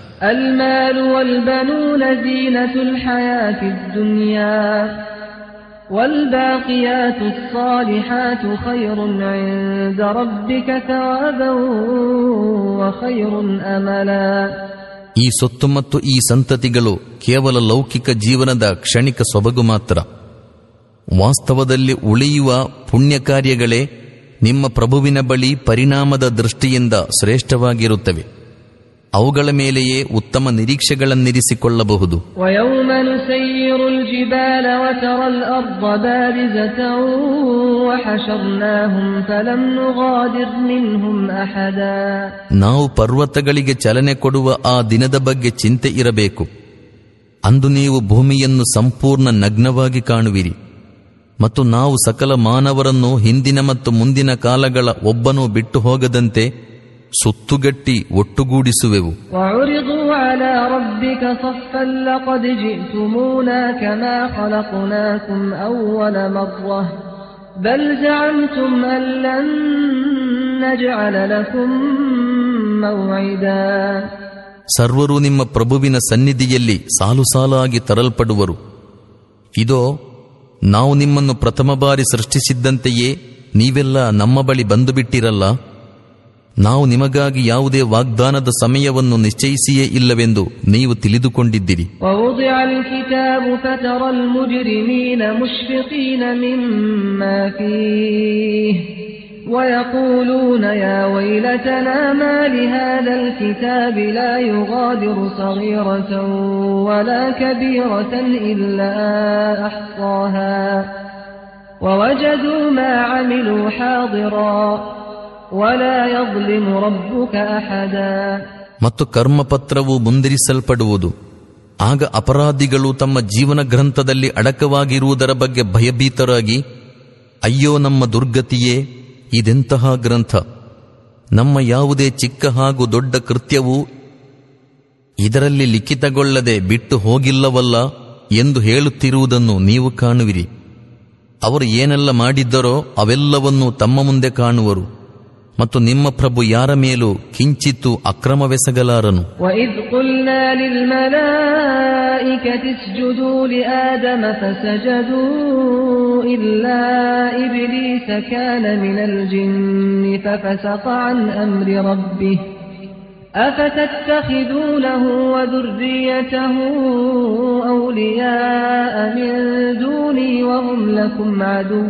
ಈ ಸೊತ್ತು ಮತ್ತು ಈ ಸಂತತಿಗಳು ಕೇವಲ ಲೌಕಿಕ ಜೀವನದ ಕ್ಷಣಿಕ ಸೊಬಗು ಮಾತ್ರ. ವಾಸ್ತವದಲ್ಲಿ ಉಳಿಯುವ ಪುಣ್ಯ ಕಾರ್ಯಗಳೇ ನಿಮ್ಮ ಪ್ರಭುವಿನ ಬಳಿ ಪರಿಣಾಮದ ದೃಷ್ಟಿಯಿಂದ ಶ್ರೇಷ್ಠವಾಗಿರುತ್ತವೆ. ಅವುಗಳ ಮೇಲೆಯೇ ಉತ್ತಮ ನಿರೀಕ್ಷೆಗಳನ್ನಿರಿಸಿಕೊಳ್ಳಬಹುದು. ನಾವು ಪರ್ವತಗಳಿಗೆ ಚಲನೆ ಕೊಡುವ ಆ ದಿನದ ಬಗ್ಗೆ ಚಿಂತೆ ಇರಬೇಕು. ಅಂದು ನೀವು ಭೂಮಿಯನ್ನು ಸಂಪೂರ್ಣ ನಗ್ನವಾಗಿ ಕಾಣುವಿರಿ. ಮತ್ತು ನಾವು ಸಕಲ ಮಾನವರನ್ನು ಹಿಂದಿನ ಮತ್ತು ಮುಂದಿನ ಕಾಲಗಳ ಒಬ್ಬನು ಬಿಟ್ಟು ಹೋಗದಂತೆ ಸುತ್ತುಗಟ್ಟಿ ಒಟ್ಟುಗೂಡಿಸುವೆವು. ಸರ್ವರು ನಿಮ್ಮ ಪ್ರಭುವಿನ ಸನ್ನಿಧಿಯಲ್ಲಿ ಸಾಲು ಸಾಲಾಗಿ ತರಲ್ಪಡುವರು. ಇದೋ ನಾವು ನಿಮ್ಮನ್ನು ಪ್ರಥಮ ಬಾರಿ ಸೃಷ್ಟಿಸಿದ್ದಂತೆಯೇ ನೀವೆಲ್ಲ ನಮ್ಮ ಬಳಿ ಬಂದುಬಿಟ್ಟಿರಲ್ಲ? ನಾವು ನಿಮಗಾಗಿ ಯಾವುದೇ ವಾಗ್ದಾನದ ಸಮಯವನ್ನು ನಿಶ್ಚಯಿಸಿಯೇ ಇಲ್ಲವೆಂದು ನೀವು ತಿಳಿದುಕೊಂಡಿದ್ದೀರಿ. ಮುಜರಿ الكتاب فترى المجرمين مشفقين مما فيه ويقولون يا ويلتنا ما لهذا الكتاب لا يغادر صغيرة ولا كبيرة إلا أحصاها ووجدوا ما عملوا حاضرا ولا يظلم ربك أحدا ಮತ್ತು ಕರ್ಮಪತ್ರವು ಮುಂದಿರಿಸಲ್ಪಡುವುದು ಆಗ ಅಪರಾಧಿಗಳು ತಮ್ಮ ಜೀವನ ಗ್ರಂಥದಲ್ಲಿ ಅಡಕವಾಗಿರುವುದರ ಬಗ್ಗೆ ಭಯಭೀತರಾಗಿ ಅಯ್ಯೋ ನಮ್ಮ ದುರ್ಗತಿಯೇ ಇದೆಂತಹ ಗ್ರಂಥ? ನಮ್ಮ ಯಾವುದೇ ಚಿಕ್ಕ ಹಾಗೂ ದೊಡ್ಡ ಕೃತ್ಯವೂ ಇದರಲ್ಲಿ ಲಿಖಿತಗೊಳ್ಳದೆ ಬಿಟ್ಟು ಹೋಗಿಲ್ಲವಲ್ಲ ಎಂದು ಹೇಳುತ್ತಿರುವುದನ್ನು ನೀವು ಕಾಣುವಿರಿ. ಅವರು ಏನೆಲ್ಲ ಮಾಡಿದ್ದರೋ ಅವೆಲ್ಲವನ್ನೂ ತಮ್ಮ ಮುಂದೆ ಕಾಣುವರು. ಮತ್ತು ನಿಮ್ಮ ಪ್ರಭು ಯಾರ ಮೇಲೂ ಕಿಂಚಿತ್ತು ಅಕ್ರಮವೆಸಗಲಾರನು. وإذ قلنا للملائكة اسجدوا لآدم فسجدوا إلا إبليس كان من الجن ففسق عن أمر ربه أفتتخذونه وذريته أولياء من دوني وهم لكم عدو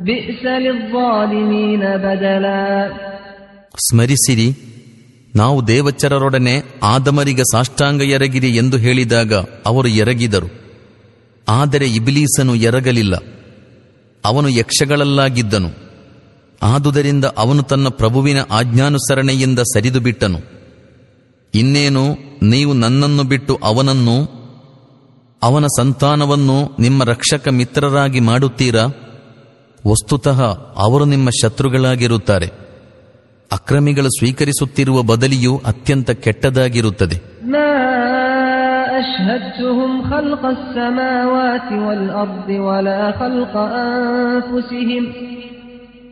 بئس للظالمين بدلا ಸ್ಮರಿಸಿರಿ ನಾವು ದೇವಚರರೊಡನೆ ಆದಮರಿಗೆ ಸಾಷ್ಟಾಂಗ ಎರಗಿರಿ ಎಂದು ಹೇಳಿದಾಗ ಅವರು ಎರಗಿದರು ಆದರೆ ಇಬಿಲೀಸನು ಎರಗಲಿಲ್ಲ. ಅವನು ಯಕ್ಷಗಳಲ್ಲಾಗಿದ್ದನು. ಆದುದರಿಂದ ಅವನು ತನ್ನ ಪ್ರಭುವಿನ ಆಜ್ಞಾನುಸರಣೆಯಿಂದ ಸರಿದು ಬಿಟ್ಟನು ಇನ್ನೇನು, ನೀವು ನನ್ನನ್ನು ಬಿಟ್ಟು ಅವನನ್ನು, ಅವನ ಸಂತಾನವನ್ನು ನಿಮ್ಮ ರಕ್ಷಕ ಮಿತ್ರರಾಗಿ ಮಾಡುತ್ತೀರಾ? ವಸ್ತುತಃ ಅವರು ನಿಮ್ಮ ಶತ್ರುಗಳಾಗಿರುತ್ತಾರೆ. ಅಕ್ರಮಿಗಳು ಸ್ವೀಕರಿಸುತ್ತಿರುವ ಬದಲಿಯು ಅತ್ಯಂತ ಕೆಟ್ಟದಾಗಿರುತ್ತದೆ. أشهدتهم خلق السماوات والأرض ولا خلق أنفسهم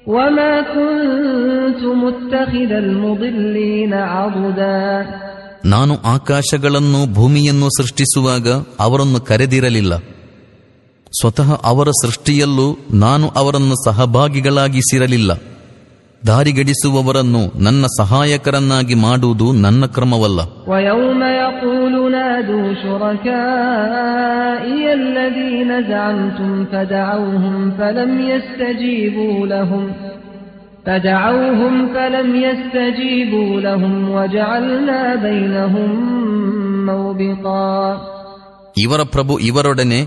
وما كنت متخذ المضلين عضدا ನಾನು ಆಕಾಶಗಳನ್ನು ಭೂಮಿಯನ್ನು ಸೃಷ್ಟಿಸುವಾಗ ಅವರನ್ನು ಕರೆದಿರಲಿಲ್ಲ ಸ್ವತಃ ಅವರ ಸೃಷ್ಟಿಯಲ್ಲೂ ನಾನು ಅವರನ್ನು ಸಹಭಾಗಿಗಳಾಗಿಸಿರಲಿಲ್ಲ ದಾರಿಗಡಿಸುವವರನ್ನು ನನ್ನ ಸಹಾಯಕರನ್ನಾಗಿ ಮಾಡುವುದು ನನ್ನ ಕ್ರಮವಲ್ಲ ويوم يقول نادوا شركائي الذين زعمتم فدعوهم فلم يستجيبوا لهم فدعوهم فلم يستجيبوا لهم وجعلنا بينهم موبقا ಇವರ ಪ್ರಭು ಇವರೊಡನೆ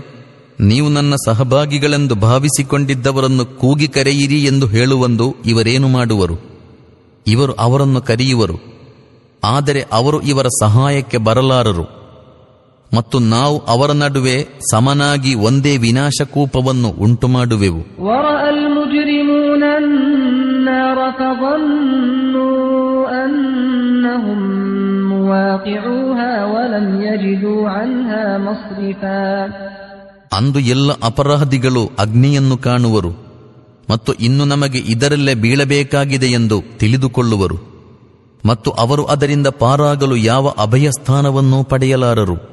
ನೀವು ನನ್ನ ಸಹಭಾಗಿಗಳೆಂದು ಭಾವಿಸಿಕೊಂಡಿದ್ದವರನ್ನು ಕೂಗಿ ಕರೆಯಿರಿ ಎಂದು ಹೇಳುವಂದು ಇವರೇನು ಮಾಡುವರು ಇವರು ಅವರನ್ನು ಕರೆಯುವರು ಆದರೆ ಅವರು ಇವರ ಸಹಾಯಕ್ಕೆ ಬರಲಾರರು ಮತ್ತು ನಾವು ಅವರ ನಡುವೆ ಸಮನಾಗಿ ಒಂದೇ ವಿನಾಶಕೂಪವನ್ನು ಉಂಟು ಮಾಡುವೆವು ಅಂದು ಎಲ್ಲ ಅಪರಾಧಿಗಳು ಅಗ್ನಿಯನ್ನು ಕಾಣುವರು ಮತ್ತು ಇನ್ನು ನಮಗೆ ಇದರಲ್ಲೇ ಬೀಳಬೇಕಾಗಿದೆ ಎಂದು ತಿಳಿದುಕೊಳ್ಳುವರು. ಮತ್ತು ಅವರು ಅದರಿಂದ ಪಾರಾಗಲು ಯಾವ ಅಭಯ ಸ್ಥಾನವನ್ನು ಪಡೆಯಲಾರರು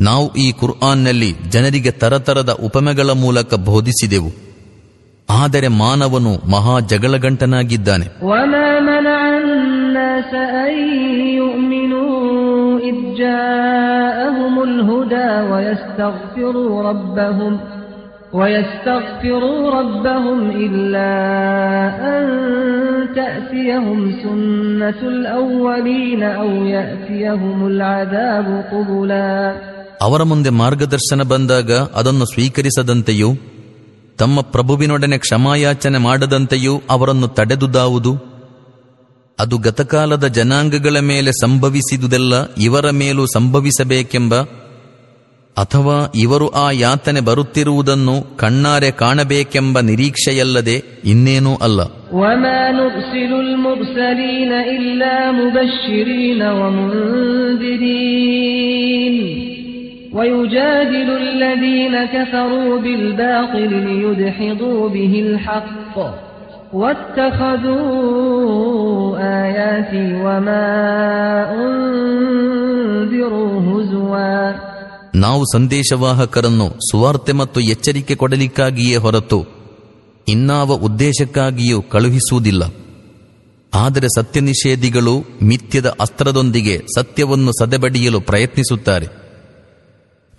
ನಾವು ಈ ಕುರ್ಆನ್ನಲ್ಲಿ ಜನರಿಗೆ ತರತರದ ಉಪಮೆಗಳ ಮೂಲಕ ಬೋಧಿಸಿದೆವು. ಆದರೆ ಮಾನವನು ಮಹಾ ಜಗಳಗಂಟನಾಗಿದ್ದಾನೆ. الناس أن يؤمنوا إذ جاءهم الهدى ويستغفروا ربهم ويستغفروا ربهم إلا أن تأتيهم سنة الأولين أو يأتيهم العذاب قبلا ಅವರ ಮುಂದೆ ಮಾರ್ಗದರ್ಶನ ಬಂದಾಗ ಅದನ್ನು ಸ್ವೀಕರಿಸದಂತೆಯೂ ತಮ್ಮ ಪ್ರಭುವಿನೊಡನೆ ಕ್ಷಮಾಯಾಚನೆ ಮಾಡದಂತೆಯೂ ಅವರನ್ನು ತಡೆದುದಾವುದು ಅದು ಗತಕಾಲದ ಜನಾಂಗಗಳ ಮೇಲೆ ಸಂಭವಿಸಿದುದೆಲ್ಲ ಇವರ ಮೇಲೂ ಸಂಭವಿಸಬೇಕೆಂಬ ಅಥವಾ ಇವರು ಆ ಯಾತನೆ ಬರುತ್ತಿರುವುದನ್ನು ಕಣ್ಣಾರೆ ಕಾಣಬೇಕೆಂಬ ನಿರೀಕ್ಷೆಯಲ್ಲದೆ ಇನ್ನೇನೂ ಅಲ್ಲ وما نرسل المرسلين إلا مبشرين ومنذرين ويجادل الذين كفروا بالباطل ليدحضوا به الحق واتخذوا آياتي وما أنذروا هزوا ನಾವು ಸಂದೇಶವಾಹಕರನ್ನು ಸುವಾರ್ತೆ ಮತ್ತು ಎಚ್ಚರಿಕೆ ಕೊಡಲಿಕ್ಕಾಗಿಯೇ ಹೊರತು ಇನ್ನಾವ ಉದ್ದೇಶಕ್ಕಾಗಿಯೂ ಕಳುಹಿಸುವುದಿಲ್ಲ ಆದರೆ ಸತ್ಯ ನಿಷೇಧಿಗಳು ಮಿಥ್ಯದ ಅಸ್ತ್ರದೊಂದಿಗೆ ಸತ್ಯವನ್ನು ಸದೆಬಡಿಯಲು ಪ್ರಯತ್ನಿಸುತ್ತಾರೆ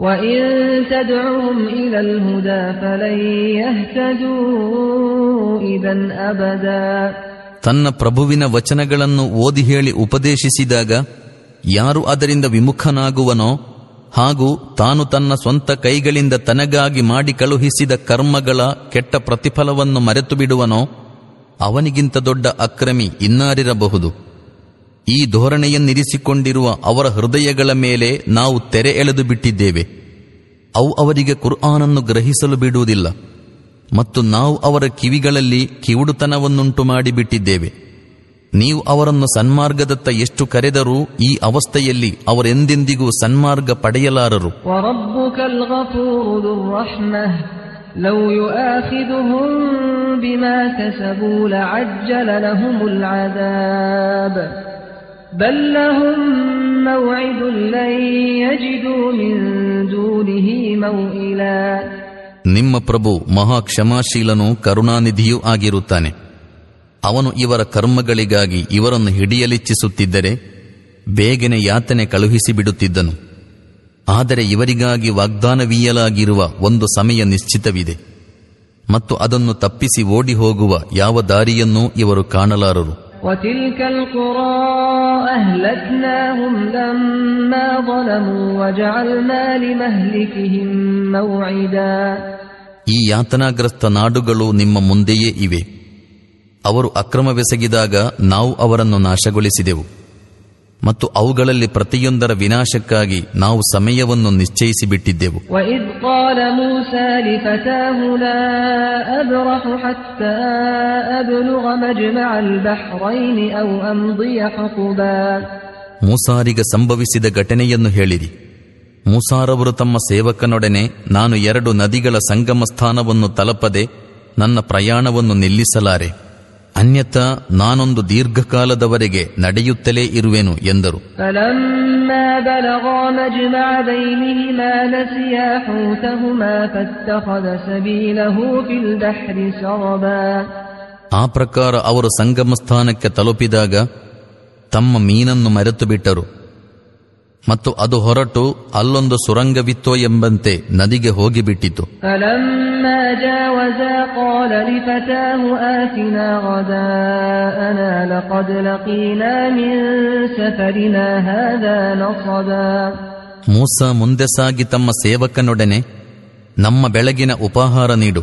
وإن تدعهم إلى الهدى فلن يهتدوا إذا أبدا ತನ್ನ ಪ್ರಭುವಿನ ವಚನಗಳನ್ನು ಓದಿ ಹೇಳಿ ಉಪದೇಶಿಸಿದಾಗ ಯಾರು ಅದರಿಂದ ವಿಮುಖನಾಗುವನೋ ಹಾಗೂ ತಾನು ತನ್ನ ಸ್ವಂತ ಕೈಗಳಿಂದ ತನಗಾಗಿ ಮಾಡಿ ಕಳುಹಿಸಿದ ಕರ್ಮಗಳ ಕೆಟ್ಟ ಪ್ರತಿಫಲವನ್ನು ಮರೆತು ಬಿಡುವನೋ ಅವನಿಗಿಂತ ದೊಡ್ಡ ಅಕ್ರಮಿ ಇನ್ನಾರಿರಬಹುದು ಈ ಧೋರಣೆಯನ್ನಿರಿಸಿಕೊಂಡಿರುವ ಅವರ ಹೃದಯಗಳ ಮೇಲೆ ನಾವು ತೆರೆ ಎಳೆದು ಬಿಟ್ಟಿದ್ದೇವೆ ಅವು ಅವರಿಗೆ ಕುರ್ಆನನ್ನು ಗ್ರಹಿಸಲು ಬಿಡುವುದಿಲ್ಲ ಮತ್ತು ನಾವು ಅವರ ಕಿವಿಗಳಲ್ಲಿ ಕಿವುಡುತನವನ್ನುಂಟು ಮಾಡಿಬಿಟ್ಟಿದ್ದೇವೆ ನೀವು ಅವರನ್ನು ಸನ್ಮಾರ್ಗದತ್ತ ಎಷ್ಟು ಕರೆದರೂ ಈ ಅವಸ್ಥೆಯಲ್ಲಿ ಅವರೆಂದೆಂದಿಗೂ ಸನ್ಮಾರ್ಗ ಪಡೆಯಲಾರರು وربك الغفور ذو الرحمة لو يؤاخذهم بما كسبوا لعجل لهم العذاب بل لهم موعد لن يجدوا من دونه موئلا ನಿಮ್ಮ ಪ್ರಭು ಮಹಾ ಕ್ಷಮಾಶೀಲನೂ ಕರುಣಾನಿಧಿಯೂ ಆಗಿರುತ್ತಾನೆ ಅವನು ಇವರ ಕರ್ಮಗಳಿಗಾಗಿ ಇವರನ್ನು ಹಿಡಿಯಲಿಚ್ಛಿಸುತ್ತಿದ್ದರೆ ಬೇಗನೆ ಯಾತನೆ ಕಳುಹಿಸಿ ಬಿಡುತ್ತಿದ್ದನು ಆದರೆ ಇವರಿಗಾಗಿ ವಾಗ್ದಾನವೀಯಲಾಗಿರುವ ಒಂದು ಸಮಯ ನಿಶ್ಚಿತವಿದೆ ಮತ್ತು ಅದನ್ನು ತಪ್ಪಿಸಿ ಓಡಿ ಹೋಗುವ ಯಾವ ದಾರಿಯನ್ನೂ ಇವರು ಕಾಣಲಾರರು وتلك القرى أهلكناهم لما ظلموا وجعلنا لمهلكهم موعدا ಈ ಯಾತನಾಗ್ರಸ್ತ ನಾಡುಗಳು ನಿಮ್ಮ ಮುಂದೆಯೇ ಇವೆ ಅವರು ಅಕ್ರಮವೆಸಗಿದಾಗ ನಾವು ಅವರನ್ನು ನಾಶಗೊಳಿಸಿದೆವು ಮತ್ತು ಅವುಗಳಲ್ಲಿ ಪ್ರತಿಯೊಂದರ ವಿನಾಶಕ್ಕಾಗಿ ನಾವು ಸಮಯವನ್ನು ನಿಶ್ಚಯಿಸಿಬಿಟ್ಟಿದ್ದೆವು. ಮೂಸಾರಿಗೆ ಸಂಭವಿಸಿದ ಘಟನೆಯನ್ನು ಹೇಳಿರಿ. ಮೂಸಾರವರು ತಮ್ಮ ಸೇವಕನೊಡನೆ ನಾನು ಎರಡು ನದಿಗಳ ಸಂಗಮ ಸ್ಥಾನವನ್ನು ತಲುಪದೆ ನನ್ನ ಪ್ರಯಾಣವನ್ನು ನಿಲ್ಲಿಸಲಾರೆ. ಅನ್ಯಥ ನಾನೊಂದು ದೀರ್ಘಕಾಲದವರೆಗೆ ನಡೆಯುತ್ತಲೇ ಇರುವೆನು ಎಂದರು. ಆ ಪ್ರಕಾರ ಅವರು ಸಂಗಮ ಸ್ಥಾನಕ್ಕೆ ತಲುಪಿದಾಗ ತಮ್ಮ ಮೀನನ್ನು ಮರೆತು ಬಿಟ್ಟರು ಮತ್ತು ಅದು ಹೊರಟು ಅಲ್ಲೊಂದು ಸುರಂಗವಿತ್ತೋ ಎಂಬಂತೆ ನದಿಗೆ ಹೋಗಿಬಿಟ್ಟಿತು. فلما جاوزا قال لفتاه آتنا غداءنا لقد لقينا من سفرنا هذا نصبا ಮೂಸ ಮುಂದೆ ಸಾಗಿ ತಮ್ಮ ಸೇವಕನೊಡನೆ ನಮ್ಮ ಬೆಳಗಿನ ಉಪಹಾರ ನೀಡು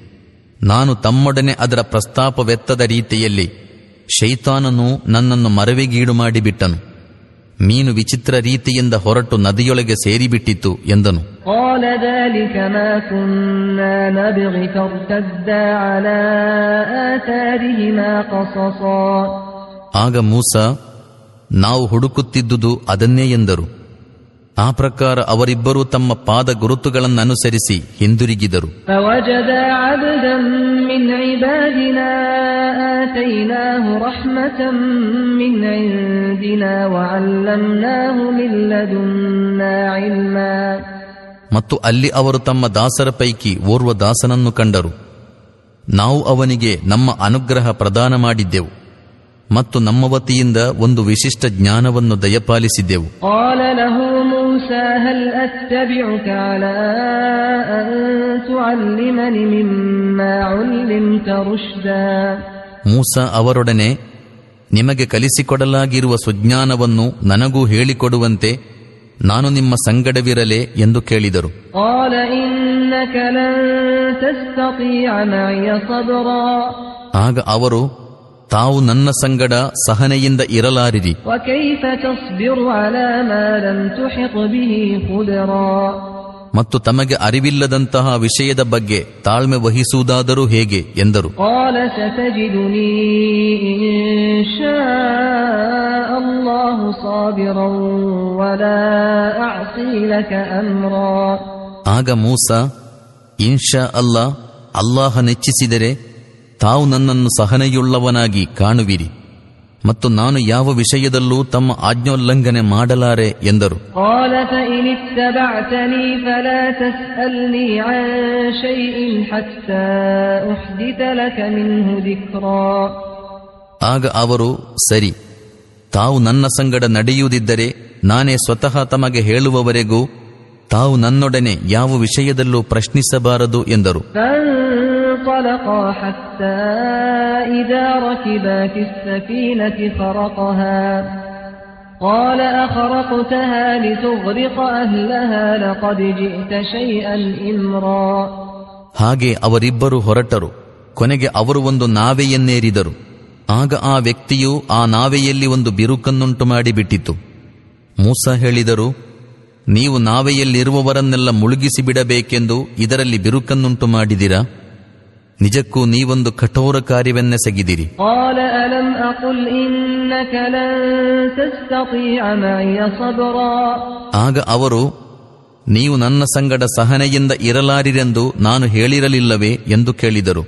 ನಾನು ತಮ್ಮೊಡನೆ ಅದರ ಪ್ರಸ್ತಾಪವೆತ್ತದ ರೀತಿಯಲ್ಲಿ ಶೈತಾನನು ನನ್ನನ್ನು ಮರವಿಗೀಡು ಮಾಡಿಬಿಟ್ಟನು. ಮೀನು ವಿಚಿತ್ರ ರೀತಿಯಿಂದ ಹೊರಟು ನದಿಯೊಳಗೆ ಸೇರಿಬಿಟ್ಟಿತ್ತು ಎಂದನು. ಆಗ ಮೂಸ ನಾವು ಹುಡುಕುತ್ತಿದ್ದುದು ಅದನ್ನೇ ಎಂದರು. ಆ ಪ್ರಕಾರ ಅವರಿಬ್ಬರು ತಮ್ಮ ಪಾದ ಗುರುತುಗಳನ್ನು ಅನುಸರಿಸಿ ಹಿಂದಿರುಗಿದರು ಮತ್ತು ಅಲ್ಲಿ ಅವರು ತಮ್ಮ ದಾಸರ ಪೈಕಿ ಓರ್ವ ದಾಸನನ್ನು ಕಂಡರು. ನಾವು ಅವನಿಗೆ ನಮ್ಮ ಅನುಗ್ರಹ ಪ್ರದಾನ ಮಾಡಿದ್ದೆವು ಮತ್ತು ನಮ್ಮ ವತಿಯಿಂದ ಒಂದು ವಿಶಿಷ್ಟ ಜ್ಞಾನವನ್ನು ದಯಪಾಲಿಸಿದ್ದೆವು. موسى هل أتبعك على أن تعلمني مما علمت رشدا ಮೂಸ ಅವರೊಡನೆ ನಿಮಗೆ ಕಲಿಸಿಕೊಡಲಾಗಿರುವ ಸುಜ್ಞಾನವನ್ನು ನನಗೂ ಹೇಳಿಕೊಡುವಂತೆ ನಾನು ನಿಮ್ಮ ಸಂಗಡವಿರಲೆ ಎಂದು ಕೇಳಿದರು قال إنك لن تستطيع معي صبرا ಆಗ ಅವರು ತಾವು ನನ್ನ ಸಂಗಡ ಸಹನೆಯಿಂದ ಇರಲಾರಿರಿ. ಮತ್ತು ತಮಗೆ ಅರಿವಿಲ್ಲದಂತಹ ವಿಷಯದ ಬಗ್ಗೆ ತಾಳ್ಮೆ ವಹಿಸುವುದಾದರೂ ಹೇಗೆ ಎಂದರು. ಆಗ ಮೂಸ ಇನ್ಶಾ ಅಲ್ಲಾ ಅಲ್ಲಾಹ ನೆಚ್ಚಿಸಿದರೆ ತಾವು ನನ್ನನ್ನು ಸಹನೆಯುಳ್ಳವನಾಗಿ ಕಾಣುವಿರಿ ಮತ್ತು ನಾನು ಯಾವ ವಿಷಯದಲ್ಲೂ ತಮ್ಮ ಆಜ್ಞೋಲ್ಲಂಘನೆ ಮಾಡಲಾರೆ ಎಂದರು. ಆಗ ಅವರು ಸರಿ ತಾವು ನನ್ನ ಸಂಗಡ ನಡೆಯುವುದಿದ್ದರೆ ನಾನೇ ಸ್ವತಃ ತಮಗೆ ಹೇಳುವವರೆಗೂ ತಾವು ನನ್ನೊಡನೆ ಯಾವ ವಿಷಯದಲ್ಲೂ ಪ್ರಶ್ನಿಸಬಾರದು ಎಂದರು. فانطلقا حتى إذا ركبا في السفينة خرقها قال أخرقتها لتغرق أهلها لقد جئت شيئا إمرا ಹಾಗೆ ಅವರಿಬ್ಬರು ಹೊರಟರು ಕೊನೆಗೆ ಅವರು ಒಂದು ನಾವೆಯನ್ನೇರಿದರು ಆಗ ಆ ವ್ಯಕ್ತಿಯು ಆ ನಾವೆಯಲ್ಲಿ ಒಂದು ಬಿರುಕನ್ನುಂಟು ಮಾಡಿಬಿಟ್ಟಿತು ಮೂಸ ಹೇಳಿದರು ನೀವು ನಾವೆಯಲ್ಲಿರುವವರನ್ನೆಲ್ಲ ಮುಳುಗಿಸಿ ಬಿಡಬೇಕೆಂದು ಇದರಲ್ಲಿ ಬಿರುಕನ್ನುಂಟು ಮಾಡಿದಿರಾ ನಿಜಕ್ಕೂ ನೀವೊಂದು ಕಠೋರ ಕಾರ್ಯವೆನ್ನೆಸಗಿದಿರಿ. ಆಗ ಅವರು ನೀವು ನನ್ನ ಸಂಗಡ ಸಹನೆಯಿಂದ ಇರಲಾರಿರೆಂದು ನಾನು ಹೇಳಿರಲಿಲ್ಲವೇ? ಎಂದು ಕೇಳಿದರು.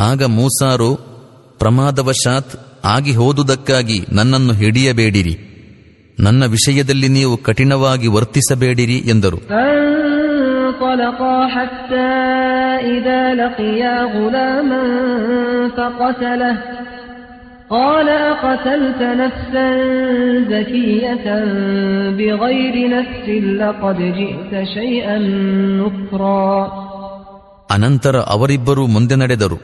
ಆಗ ಮೂಸಾರು ಪ್ರಮಾದವಶಾತ್ ಆಗಿ ಹೋದುದಕ್ಕಾಗಿ ನನ್ನನ್ನು ಹಿಡಿಯಬೇಡಿರಿ. ನನ್ನ ವಿಷಯದಲ್ಲಿ ನೀವು ಕಠಿಣವಾಗಿ ವರ್ತಿಸಬೇಡಿರಿ ಎಂದರು فانطلقا حتى إذا لقيا غلاما فقتله قال أقتلت نفسا زكية بغير نفس لقد جئت شيئا نكرا ಅನಂತರ ಅವರಿಬ್ಬರೂ ಮುಂದೆ ನಡೆದರು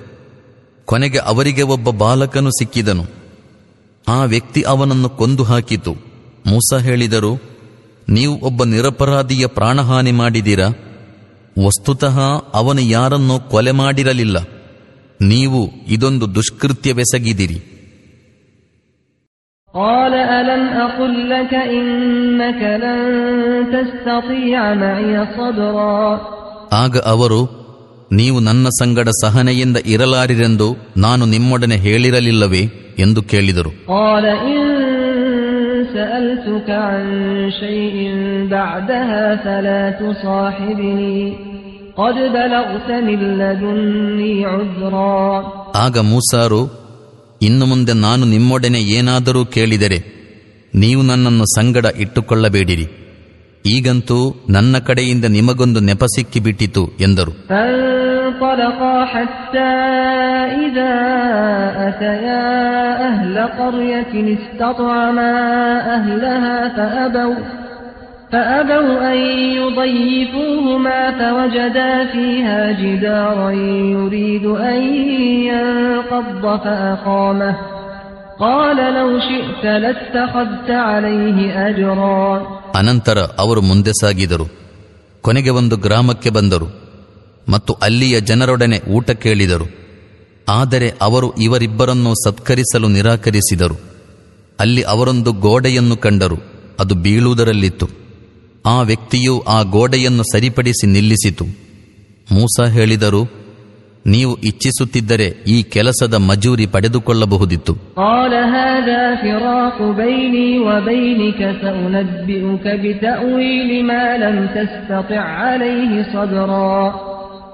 ಕೊನೆಗೆ ಅವರಿಗೆ ಒಬ್ಬ ಬಾಲಕನು ಸಿಕ್ಕಿದನು ಆ ವ್ಯಕ್ತಿ ಅವನನ್ನು ಕೊಂದು ಹಾಕಿತು ಮೂಸ ಹೇಳಿದರು ನೀವು ಒಬ್ಬ ನಿರಪರಾಧಿಯ ಪ್ರಾಣಹಾನಿ ಮಾಡಿದಿರ ವಸ್ತುತಃ ಅವನು ಯಾರನ್ನೂ ಕೊಲೆ ಮಾಡಿರಲಿಲ್ಲ. ನೀವು ಇದೊಂದು ದುಷ್ಕೃತ್ಯವೆಸಗಿದಿರಿ ಆಗ ಅವರು ನೀವು ನನ್ನ ಸಂಗಡ ಸಹನೆಯಿಂದ ಇರಲಾರಿರೆಂದು ನಾನು ನಿಮ್ಮೊಡನೆ ಹೇಳಿರಲಿಲ್ಲವೇ? ಎಂದು ಕೇಳಿದರು. سألتك عن شيء بعدها فلا تصاحبني قد بلغت من لدني عذرا ಆಗ ಮೂಸಾರು ಇನ್ನು ಮುಂದೆ ನಾನು ನಿಮ್ಮೊಡನೆ ಏನಾದರೂ ಕೇಳಿದರೆ ನೀವು ನನ್ನನ್ನು ಸಂಗಡ ಇಟ್ಟುಕೊಳ್ಳಬೇಡಿರಿ ಈಗಂತೂ ನನ್ನ ಕಡೆಯಿಂದ ನಿಮಗೊಂದು ನೆಪ ಸಿಕ್ಕಿಬಿಟ್ಟಿತು ಎಂದರು فانطلقا حتى إذا أتيا أهل قرية استطعما أهلها فأبوا فأبوا أن يضيفوهما فوجدا فيها جدارا يريد أن ينقض فأقامه قال لو شئت لاتخذت عليه أجرا ಅನಂತರ ಅವರು ಮುಂದೆ ಸಾಗಿದರು ಕೊನೆಗೆ ಒಂದು ಗ್ರಾಮಕ್ಕೆ ಬಂದರು ಮತ್ತು ಅಲ್ಲಿಯ ಜನರೊಡನೆ ಊಟ ಕೇಳಿದರು. ಆದರೆ ಅವರು ಇವರಿಬ್ಬರನ್ನು ಸತ್ಕರಿಸಲು ನಿರಾಕರಿಸಿದರು. ಅಲ್ಲಿ ಅವರೊಂದು ಗೋಡೆಯನ್ನು ಕಂಡರು, ಅದು ಬೀಳುವುದರಲ್ಲಿತ್ತು. ಆ ವ್ಯಕ್ತಿಯು ಆ ಗೋಡೆಯನ್ನು ಸರಿಪಡಿಸಿ ನಿಲ್ಲಿಸಿತು. ಮೂಸ ಹೇಳಿದರು, ನೀವು ಇಚ್ಛಿಸುತ್ತಿದ್ದರೆ ಈ ಕೆಲಸದ ಮಜೂರಿ ಪಡೆದುಕೊಳ್ಳಬಹುದಿತ್ತು.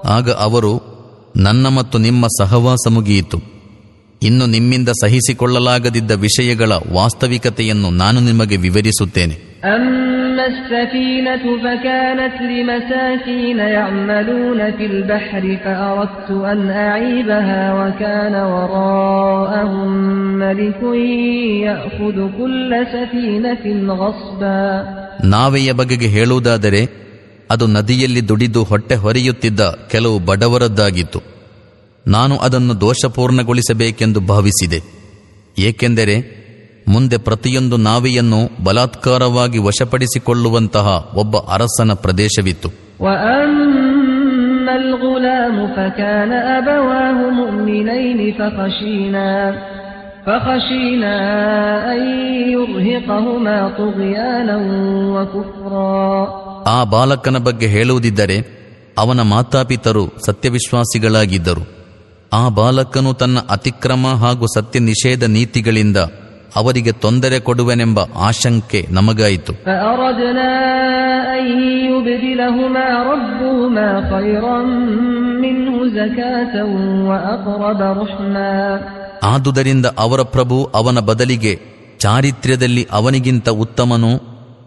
قال هذا فراق بيني وبينك سأنبئك بتأويل ما لم تستطع عليه صبرا ಆಗ ಅವರು ನನ್ನ ಮತ್ತು ನಿಮ್ಮ ಸಹವಾಸ ಮುಗಿಯಿತು ಇನ್ನು ನಿಮ್ಮಿಂದ ಸಹಿಸಿಕೊಳ್ಳಲಾಗದಿದ್ದ ವಿಷಯಗಳ ವಾಸ್ತವಿಕತೆಯನ್ನು ನಾನು ನಿಮಗೆ ವಿವರಿಸುತ್ತೇನೆ أما السفينة فكانت لمساكين يعملون في البحر فأردت أن أعيبها وكان وراءهم ملك يأخذ كل سفينة غصبا ನಾವೆಯ ಬಗೆಗೆ ಹೇಳುವುದಾದರೆ ಅದು ನದಿಯಲ್ಲಿ ದುಡಿದು ಹೊಟ್ಟೆ ಹೊರೆಯುತ್ತಿದ್ದ ಕೆಲವು ಬಡವರದ್ದಾಗಿತ್ತು. ನಾನು ಅದನ್ನು ದೋಷಪೂರ್ಣಗೊಳಿಸಬೇಕೆಂದು ಭಾವಿಸಿದೆ. ಏಕೆಂದರೆ ಮುಂದೆ ಪ್ರತಿಯೊಂದು ನಾವಿಯನ್ನು ಬಲಾತ್ಕಾರವಾಗಿ ವಶಪಡಿಸಿಕೊಳ್ಳುವಂತಹ ಒಬ್ಬ ಅರಸನ ಪ್ರದೇಶವಿತ್ತು. ಆ ಬಾಲಕನ ಬಗ್ಗೆ ಹೇಳುವುದಿದ್ದರೆ ಅವನ ಮಾತಾಪಿತರು ಸತ್ಯವಿಶ್ವಾಸಿಗಳಾಗಿದ್ದರು. ಆ ಬಾಲಕನು ತನ್ನ ಅತಿಕ್ರಮ ಹಾಗೂ ಸತ್ಯ ನಿಷೇಧ ನೀತಿಗಳಿಂದ ಅವರಿಗೆ ತೊಂದರೆ ಕೊಡುವೆನೆಂಬ ಆಶಂಕೆ ನಮಗಾಯಿತು. ಆದುದರಿಂದ ಅವರ ಪ್ರಭು ಅವನ ಬದಲಿಗೆ ಚಾರಿತ್ರ್ಯದಲ್ಲಿ ಅವನಿಗಿಂತ ಉತ್ತಮನು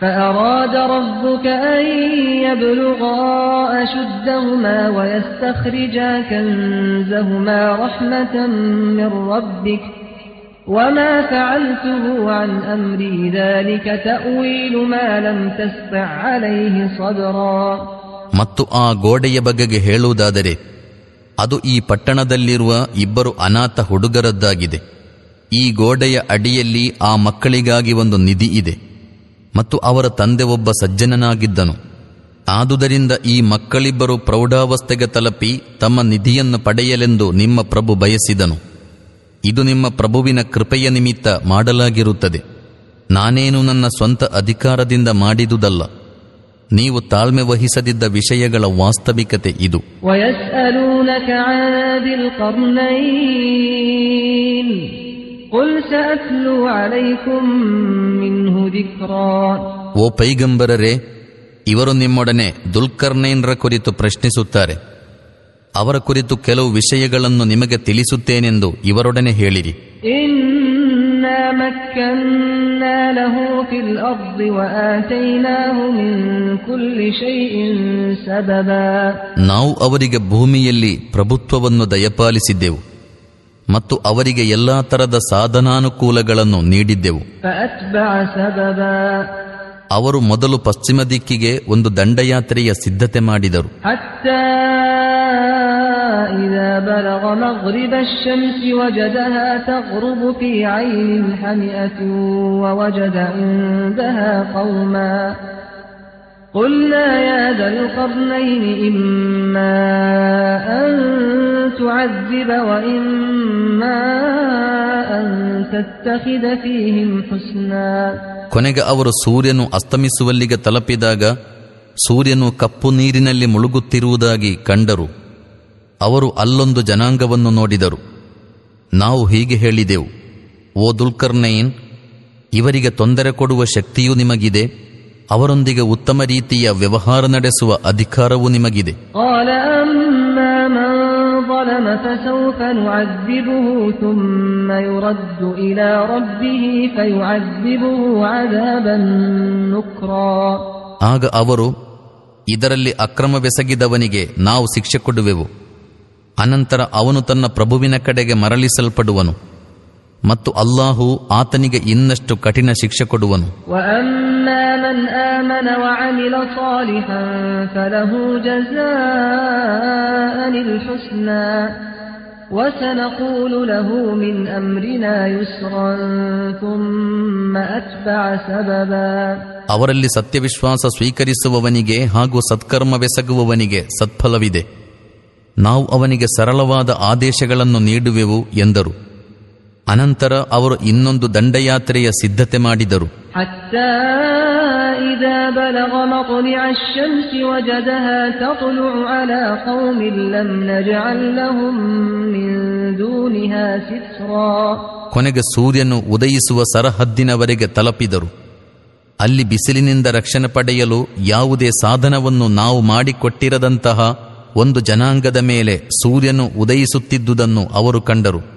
فأراد ربك أن يبلغا أشدهما ويستخرجا كنزهما رحمة من ربك وما فعلته عن أمري ذلك تأويل ما لم تستع عليه صبرا ಮತ್ತು ಆ ಗೋಡೆಯ ಬಗೆಗೆ ಹೇಳುವುದಾದರೆ ಅದು ಈ ಪಟ್ಟಣದಲ್ಲಿರುವ ಇಬ್ಬರು ಅನಾಥ ಹುಡುಗರದ್ದಾಗಿದೆ ಈ ಗೋಡೆಯ ಅಡಿಯಲ್ಲಿ ಆ ಮಕ್ಕಳಿಗಾಗಿ ಒಂದು ನಿಧಿ ಇದೆ ಮತ್ತು ಅವರ ತಂದೆ ಒಬ್ಬ ಸಜ್ಜನನಾಗಿದ್ದನು. ಆದುದರಿಂದ ಈ ಮಕ್ಕಳಿಬ್ಬರು ಪ್ರೌಢಾವಸ್ಥೆಗೆ ತಲುಪಿ ತಮ್ಮ ನಿಧಿಯನ್ನು ಪಡೆಯಲೆಂದು ನಿಮ್ಮ ಪ್ರಭು ಬಯಸಿದನು. ಇದು ನಿಮ್ಮ ಪ್ರಭುವಿನ ಕೃಪೆಯ ನಿಮಿತ್ತ ಮಾಡಲಾಗಿರುತ್ತದೆ. ನಾನೇನು ನನ್ನ ಸ್ವಂತ ಅಧಿಕಾರದಿಂದ ಮಾಡಿದುದಲ್ಲ. ನೀವು ತಾಳ್ಮೆ ವಹಿಸದಿದ್ದ ವಿಷಯಗಳ ವಾಸ್ತವಿಕತೆ ಇದು. ಓ ಪೈಗಂಬರರೇ ಇವರು ನಿಮ್ಮೊಡನೆ ದುಲ್ಕರ್ನೇನ್ರ ಕುರಿತು ಪ್ರಶ್ನಿಸುತ್ತಾರೆ. ಅವರ ಕುರಿತು ಕೆಲವು ವಿಷಯಗಳನ್ನು ನಿಮಗೆ ತಿಳಿಸುತ್ತೇನೆಂದು ಇವರೊಡನೆ ಹೇಳಿರಿ. ನಾವು ಅವರಿಗೆ ಭೂಮಿಯಲ್ಲಿ ಪ್ರಭುತ್ವವನ್ನು ದಯಪಾಲಿಸಿದ್ದೆವು. ಮತ್ತು ಅವರಿಗೆ ಎಲ್ಲಾ ತರದ ಸಾಧನಾನುಕೂಲಗಳನ್ನು ನೀಡಿದ್ದೆವು فأتبع سببا ಅವರು ಮೊದಲು ಪಶ್ಚಿಮ ದಿಕ್ಕಿಗೆ ಒಂದು ದಂಡಯಾತ್ರೆಯ ಸಿದ್ಧತೆ ಮಾಡಿದರು حتى إذا بلغ مغرب الشمس وجدها تغرب في عين حمئة ووجد عندها قوما قلنا يا ذا القرنين إما أن تعذب وإما أن تتخذ فيهم حسنا ಕೊನೆಗೆ ಅವರು ಸೂರ್ಯನು ಅಸ್ತಮಿಸುವಲ್ಲಿಗೆ ತಲುಪಿದಾಗ ಸೂರ್ಯನು ಕಪ್ಪು ನೀರಿನಲ್ಲಿ ಮುಳುಗುತ್ತಿರುವುದಾಗಿ ಕಂಡರು ಅವರು ಅಲ್ಲೊಂದು ಜನಾಂಗವನ್ನು ನೋಡಿದರು ನಾವು ಹೀಗೆ ಹೇಳಿದೆವು ಓ ದುಲ್ಕರ್ನೈನ್ ಇವರಿಗೆ ತೊಂದರೆ ಕೊಡುವ ಶಕ್ತಿಯೂ ನಿಮಗಿದೆ ಅವರೊಂದಿಗೆ ಉತ್ತಮ ರೀತಿಯ ವ್ಯವಹಾರ ನಡೆಸುವ ಅಧಿಕಾರವು ನಿಮಗಿದೆ. ಆಗ ಅವರು ಇದರಲ್ಲಿ ಅಕ್ರಮವೆಸಗಿದವನಿಗೆ ನಾವು ಶಿಕ್ಷೆ ಕೊಡುವೆವು. ಅನಂತರ ಅವನು ತನ್ನ ಪ್ರಭುವಿನ ಕಡೆಗೆ ಮರಳಿಸಲ್ಪಡುವನು. ಮತ್ತು ಅಲ್ಲಾಹು ಆತನಿಗೆ ಇನ್ನಷ್ಟು ಕಠಿಣ ಶಿಕ್ಷೆ ಕೊಡುವನು. ಅವರಲ್ಲಿ ಸತ್ಯವಿಶ್ವಾಸ ಸ್ವೀಕರಿಸುವವನಿಗೆ ಹಾಗೂ ಸತ್ಕರ್ಮವೆಸಗುವವನಿಗೆ ಸತ್ಫಲವಿದೆ. ನಾವು ಅವನಿಗೆ ಸರಳವಾದ ಆದೇಶಗಳನ್ನು ನೀಡುವೆವು ಎಂದರು. ಅನಂತರ ಅವರು ಇನ್ನೊಂದು ದಂಡಯಾತ್ರೆಯ ಸಿದ್ಧತೆ ಮಾಡಿದರು. ಕೊನೆಗೆ ಸೂರ್ಯನು ಉದಯಿಸುವ ಸರಹದ್ದಿನವರೆಗೆ ತಲಪಿದರು. ಅಲ್ಲಿ ಬಿಸಿಲಿನಿಂದ ರಕ್ಷಣೆ ಪಡೆಯಲು ಯಾವುದೇ ಸಾಧನವನ್ನು ನಾವು ಮಾಡಿಕೊಟ್ಟಿರದಂತಹ ಒಂದು ಜನಾಂಗದ ಮೇಲೆ ಸೂರ್ಯನು ಉದಯಿಸುತ್ತಿದ್ದುದನ್ನು ಅವರು ಕಂಡರು.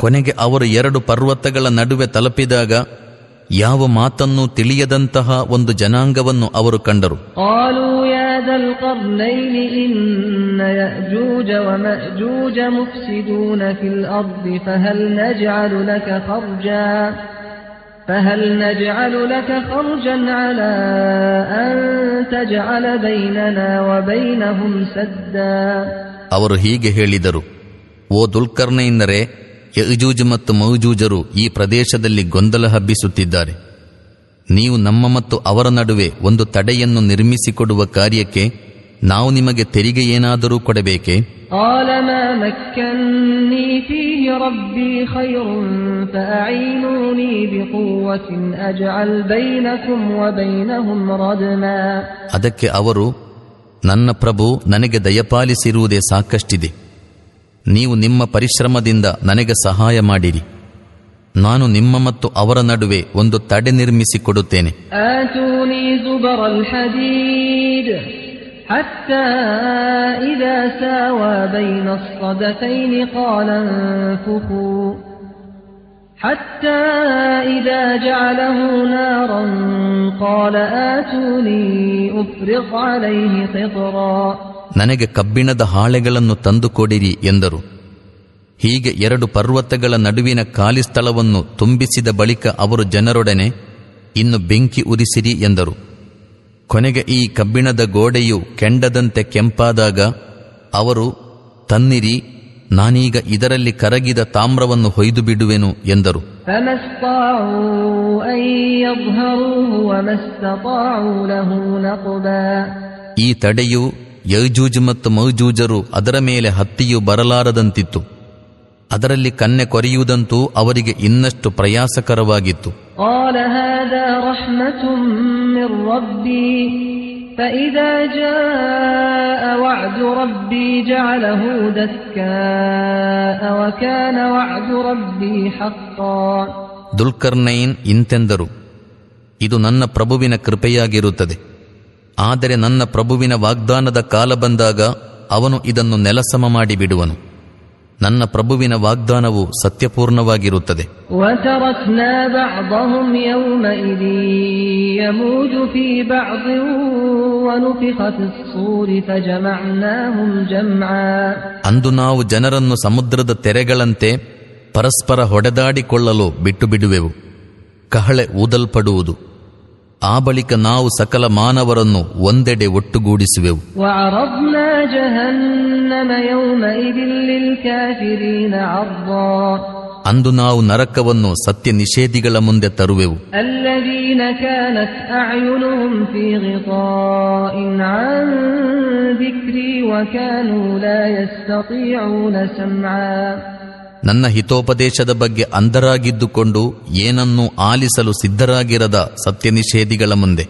ಕೊನೆಗೆ ಅವರು ಎರಡು ಪರ್ವತಗಳ ನಡುವೆ ತಲುಪಿದಾಗ ಯಾವ ಮಾತನ್ನು ತಿಳಿಯದಂತಹ ಒಂದು ಜನಾಂಗವನ್ನು ಅವರು ಕಂಡರು. ಅವರು ಹೀಗೆ ಹೇಳಿದರು ಓ ದುಲ್ಕರ್ಣೆಯಿಂದರೆ ಯಜೂಜ್ ಮತ್ತು ಮೌಜೂಜರು ಈ ಪ್ರದೇಶದಲ್ಲಿ ಗೊಂದಲ ಹಬ್ಬಿಸುತ್ತಿದ್ದಾರೆ. ನೀವು ನಮ್ಮ ಮತ್ತು ಅವರ ನಡುವೆ ಒಂದು ತಡೆಯನ್ನು ನಿರ್ಮಿಸಿಕೊಡುವ ಕಾರ್ಯಕ್ಕೆ ನಾವು ನಿಮಗೆ ತೆರಿಗೆ ಏನಾದರೂ ಕೊಡಬೇಕೆ? ಅದಕ್ಕೆ ಅವರು ನನ್ನ ಪ್ರಭು ನನಗೆ ದಯಪಾಲಿಸಿರುವುದೇ ಸಾಕಷ್ಟಿದೆ. ನೀವು ನಿಮ್ಮ ಪರಿಶ್ರಮದಿಂದ ನನಗೆ ಸಹಾಯ ಮಾಡಿರಿ ನಾನು ನಿಮ್ಮ ಮತ್ತು ಅವರ ನಡುವೆ ಒಂದು ತಡೆ ನಿರ್ಮಿಸಿಕೊಡುತ್ತೇನೆ آتوني زبر الحديد حتى إذا ساوى بين الصدفين قال انفخوا حتى إذا جعله نارا قال آتوني أفرغ عليه قطرا ನನಗೆ ಕಬ್ಬಿಣದ ಹಾಳೆಗಳನ್ನು ತಂದುಕೊಡಿರಿ ಎಂದರು. ಹೀಗೆ ಎರಡು ಪರ್ವತಗಳ ನಡುವಿನ ಖಾಲಿ ಸ್ಥಳವನ್ನು ತುಂಬಿಸಿದ ಬಳಿಕ ಅವರು ಜನರೊಡನೆ ಇನ್ನು ಬೆಂಕಿ ಉರಿಸಿರಿ ಎಂದರು. ಕೊನೆಗೆ ಈ ಕಬ್ಬಿಣದ ಗೋಡೆಯು ಕೆಂಡದಂತೆ ಕೆಂಪಾದಾಗ ಅವರು ತನ್ನಿರಿ ನಾನೀಗ ಇದರಲ್ಲಿ ಕರಗಿದ ತಾಮ್ರವನ್ನು ಹೊಯ್ದು ಬಿಡುವೆನು ಎಂದರು. ಈ ತಡೆಯು ಯಜೂಜ್ ಮತ್ತು ಮೌಜೂಜರು ಅದರ ಮೇಲೆ ಹತ್ತಿಯು ಬರಲಾರದಂತಿತ್ತು. ಅದರಲ್ಲಿ ಕನ್ನೆ ಕೊರೆಯುವುದಂತೂ ಅವರಿಗೆ ಇನ್ನಷ್ಟು ಪ್ರಯಾಸಕರವಾಗಿತ್ತು. ದುಲ್ಕರ್ನೈನ್ ಇಂತೆಂದರು ಇದು ನನ್ನ ಪ್ರಭುವಿನ ಕೃಪೆಯಾಗಿರುತ್ತದೆ. ಆದರೆ ನನ್ನ ಪ್ರಭುವಿನ ವಾಗ್ದಾನದ ಕಾಲ ಬಂದಾಗ ಅವನು ಇದನ್ನು ನೆಲಸಮ ಮಾಡಿ ಬಿಡುವನು. ನನ್ನ ಪ್ರಭುವಿನ ವಾಗ್ದಾನವು ಸತ್ಯಪೂರ್ಣವಾಗಿರುತ್ತದೆ. ಅಂದು ನಾವು ಜನರನ್ನು ಸಮುದ್ರದ ತೆರೆಗಳಂತೆ ಪರಸ್ಪರ ಹೊಡೆದಾಡಿಕೊಳ್ಳಲು ಬಿಟ್ಟು ಬಿಡುವೆವು. ಕಹಳೆ ಊದಲ್ಪಡುವುದು. ಆ ಬಳಿಕ ನಾವು ಸಕಲ ಮಾನವರನ್ನು ಒಂದೆಡೆ ಒಟ್ಟುಗೂಡಿಸುವೆವು. ಅಂದು ನಾವು ನರಕವನ್ನು ಸತ್ಯ ನಿಷೇಧಿಗಳ ಮುಂದೆ ತರುವೆವು. ನನ್ನ ಹಿತೋಪದೇಶದ ಬಗ್ಗೆ ಅಂಧರಾಗಿದ್ದುಕೊಂಡು ಏನನ್ನು ಆಲಿಸಲು ಸಿದ್ಧರಾಗಿರದ ಸತ್ಯ ನಿಷೇಧಿಗಳ ಮುಂದೆ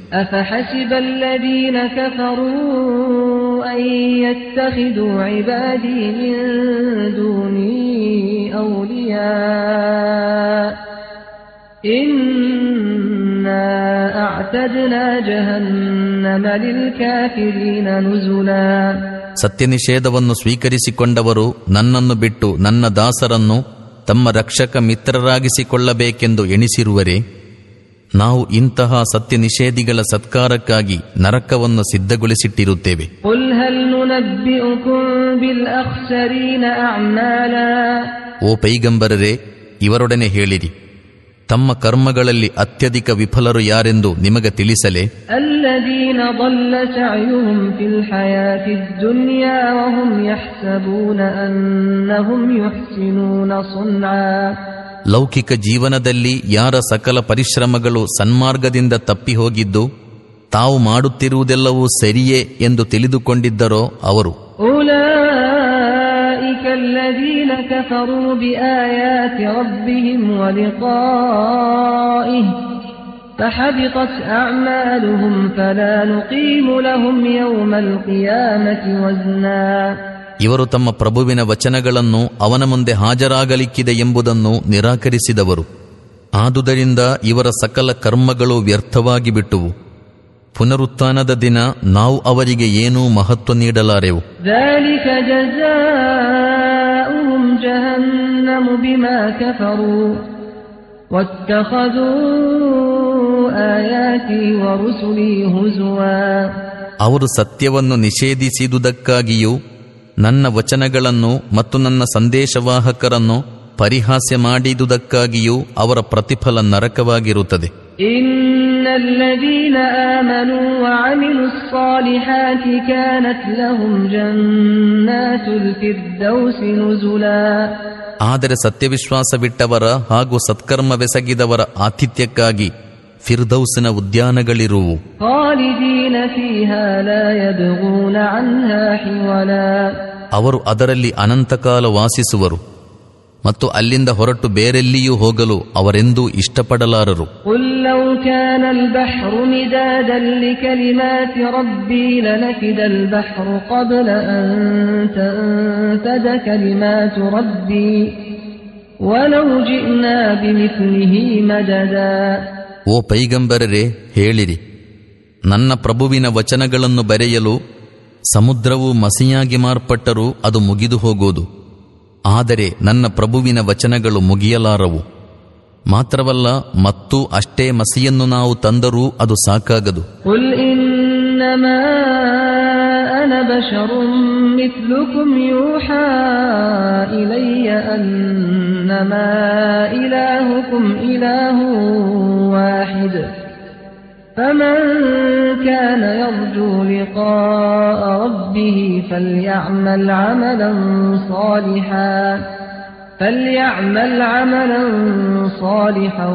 ಅತಜನ ಜಹನ್ನ ನನುಜುನ ಸತ್ಯ ನಿಷೇಧವನ್ನು ಸ್ವೀಕರಿಸಿಕೊಂಡವರು ನನ್ನನ್ನು ಬಿಟ್ಟು ನನ್ನ ದಾಸರನ್ನು ತಮ್ಮ ರಕ್ಷಕ ಮಿತ್ರರಾಗಿಸಿಕೊಳ್ಳಬೇಕೆಂದು ಎಣಿಸಿರುವರೆ ನಾವು ಇಂತಹ ಸತ್ಯ ನಿಷೇಧಿಗಳ ಸತ್ಕಾರಕ್ಕಾಗಿ ನರಕವನ್ನು ಸಿದ್ಧಗೊಳಿಸಿಟ್ಟಿರುತ್ತೇವೆ. ಓ ಪೈಗಂಬರರೆ ಇವರೊಡನೆ ಹೇಳಿರಿ. ತಮ್ಮ ಕರ್ಮಗಳಲ್ಲಿ ಅತ್ಯಧಿಕ ವಿಫಲರು ಯಾರೆಂದು ನಿಮಗೆ ತಿಳಿಸಲೆ? ಲೌಕಿಕ ಜೀವನದಲ್ಲಿ ಯಾರ ಸಕಲ ಪರಿಶ್ರಮಗಳು ಸನ್ಮಾರ್ಗದಿಂದ ತಪ್ಪಿ ಹೋಗಿದ್ದು ತಾವು ಮಾಡುತ್ತಿರುವುದೆಲ್ಲವೂ ಸರಿಯೇ ಎಂದು ತಿಳಿದುಕೊಂಡಿದ್ದರೋ ಅವರು? الذين كفروا بآيات ربهم ولقائه فحبطت أعمالهم فلا نقيم لهم يوم القيامة وزنا ಇವರು ತಮ್ಮ ಪ್ರಭುವಿನ ವಚನಗಳನ್ನು ಅವನ ಮುಂದೆ ಹಾಜರಾಗಲಿಕ್ಕಿದೆ ಎಂಬುದನ್ನು ನಿರಾಕರಿಸಿದವರು ಆದುದರಿಂದ ಇವರ ಸಕಲ ಕರ್ಮಗಳು ವ್ಯರ್ಥವಾಗಿ ಬಿಟ್ಟುವು ಪುನರುತ್ಥಾನದ ದಿನ ನಾವು ಅವರಿಗೆ ಏನೂ ಮಹತ್ವ ನೀಡಲಾರೆವು ذلك جزاؤهم جهنم بما كفروا واتخذوا آياتي ورسلي هزوا ಅವರು ಸತ್ಯವನ್ನು ನಿಷೇಧಿಸಿದುದಕ್ಕಾಗಿಯೂ ನನ್ನ ವಚನಗಳನ್ನು ಮತ್ತು ನನ್ನ ಸಂದೇಶವಾಹಕರನ್ನು ಪರಿಹಾಸ್ಯ ಮಾಡಿದುದಕ್ಕಾಗಿಯೂ ಅವರ ಪ್ರತಿಫಲ ನರಕವಾಗಿರುತ್ತದೆ إن الذين آمنوا وعملوا الصالحات كانت لهم جنات الفردوس نزلا ಆದರೆ ಸತ್ಯವಿಶ್ವಾಸವಿಟ್ಟವರ ಹಾಗೂ ಸತ್ಕರ್ಮವೆಸಗಿದವರ ಆತಿಥ್ಯಕ್ಕಾಗಿ ಫಿರ್ದೌಸಿನ ಉದ್ಯಾನಗಳಿರುವು خالدين فيها لا يبغون عنها حولا ಅವರು ಅದರಲ್ಲಿ ಅನಂತಕಾಲ ವಾಸಿಸುವರು ಮತ್ತು ಅಲ್ಲಿಂದ ಹೊರಟು ಬೇರೆಲ್ಲಿಯೂ ಹೋಗಲು ಅವರೆಂದೂ ಇಷ್ಟಪಡಲಾರರು. ಓ ಪೈಗಂಬರರೆ ಹೇಳಿರಿ ನನ್ನ ಪ್ರಭುವಿನ ವಚನಗಳನ್ನು ಬರೆಯಲು ಸಮುದ್ರವು ಮಸಿಯಾಗಿ ಮಾರ್ಪಟ್ಟರೂ ಅದು ಮುಗಿದು ಹೋಗುವುದು ಆದರೆ ನನ್ನ ಪ್ರಭುವಿನ ವಚನಗಳು ಮುಗಿಯಲಾರವು. ಮಾತ್ರವಲ್ಲ ಮತ್ತು ಅಷ್ಟೇ ಮಸಿಯನ್ನು ನಾವು ತಂದರೂ ಅದು ಸಾಕಾಗದು. قل فمن كان يرجو لقاء ربه فليعمل عملا صالحا فليعمل عملا صالحا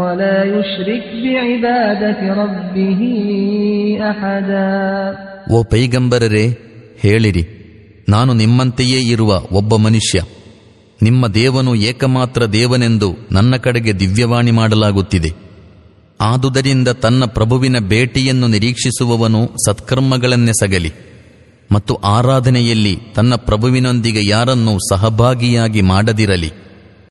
ولا يشرك بعبادة ربه أحدا ಓ ಪೈಗಂಬರರೆ ಹೇಳಿರಿ ನಾನು ನಿಮ್ಮಂತೆಯೇ ಇರುವ ಒಬ್ಬ ಮನುಷ್ಯ ನಿಮ್ಮ ದೇವನು ಏಕಮಾತ್ರ ದೇವನೆಂದು ನನ್ನ ಕಡೆಗೆ ದಿವ್ಯವಾಣಿ ಮಾಡಲಾಗುತ್ತಿದೆ ಆದುದರಿಂದ ತನ್ನ ಪ್ರಭುವಿನ ಭೇಟಿಯನ್ನು ನಿರೀಕ್ಷಿಸುವವನು ಸತ್ಕರ್ಮಗಳನ್ನೆಸಗಲಿ ಮತ್ತು ಆರಾಧನೆಯಲ್ಲಿ ತನ್ನ ಪ್ರಭುವಿನೊಂದಿಗೆ ಯಾರನ್ನೂ ಸಹಭಾಗಿಯಾಗಿ ಮಾಡದಿರಲಿ.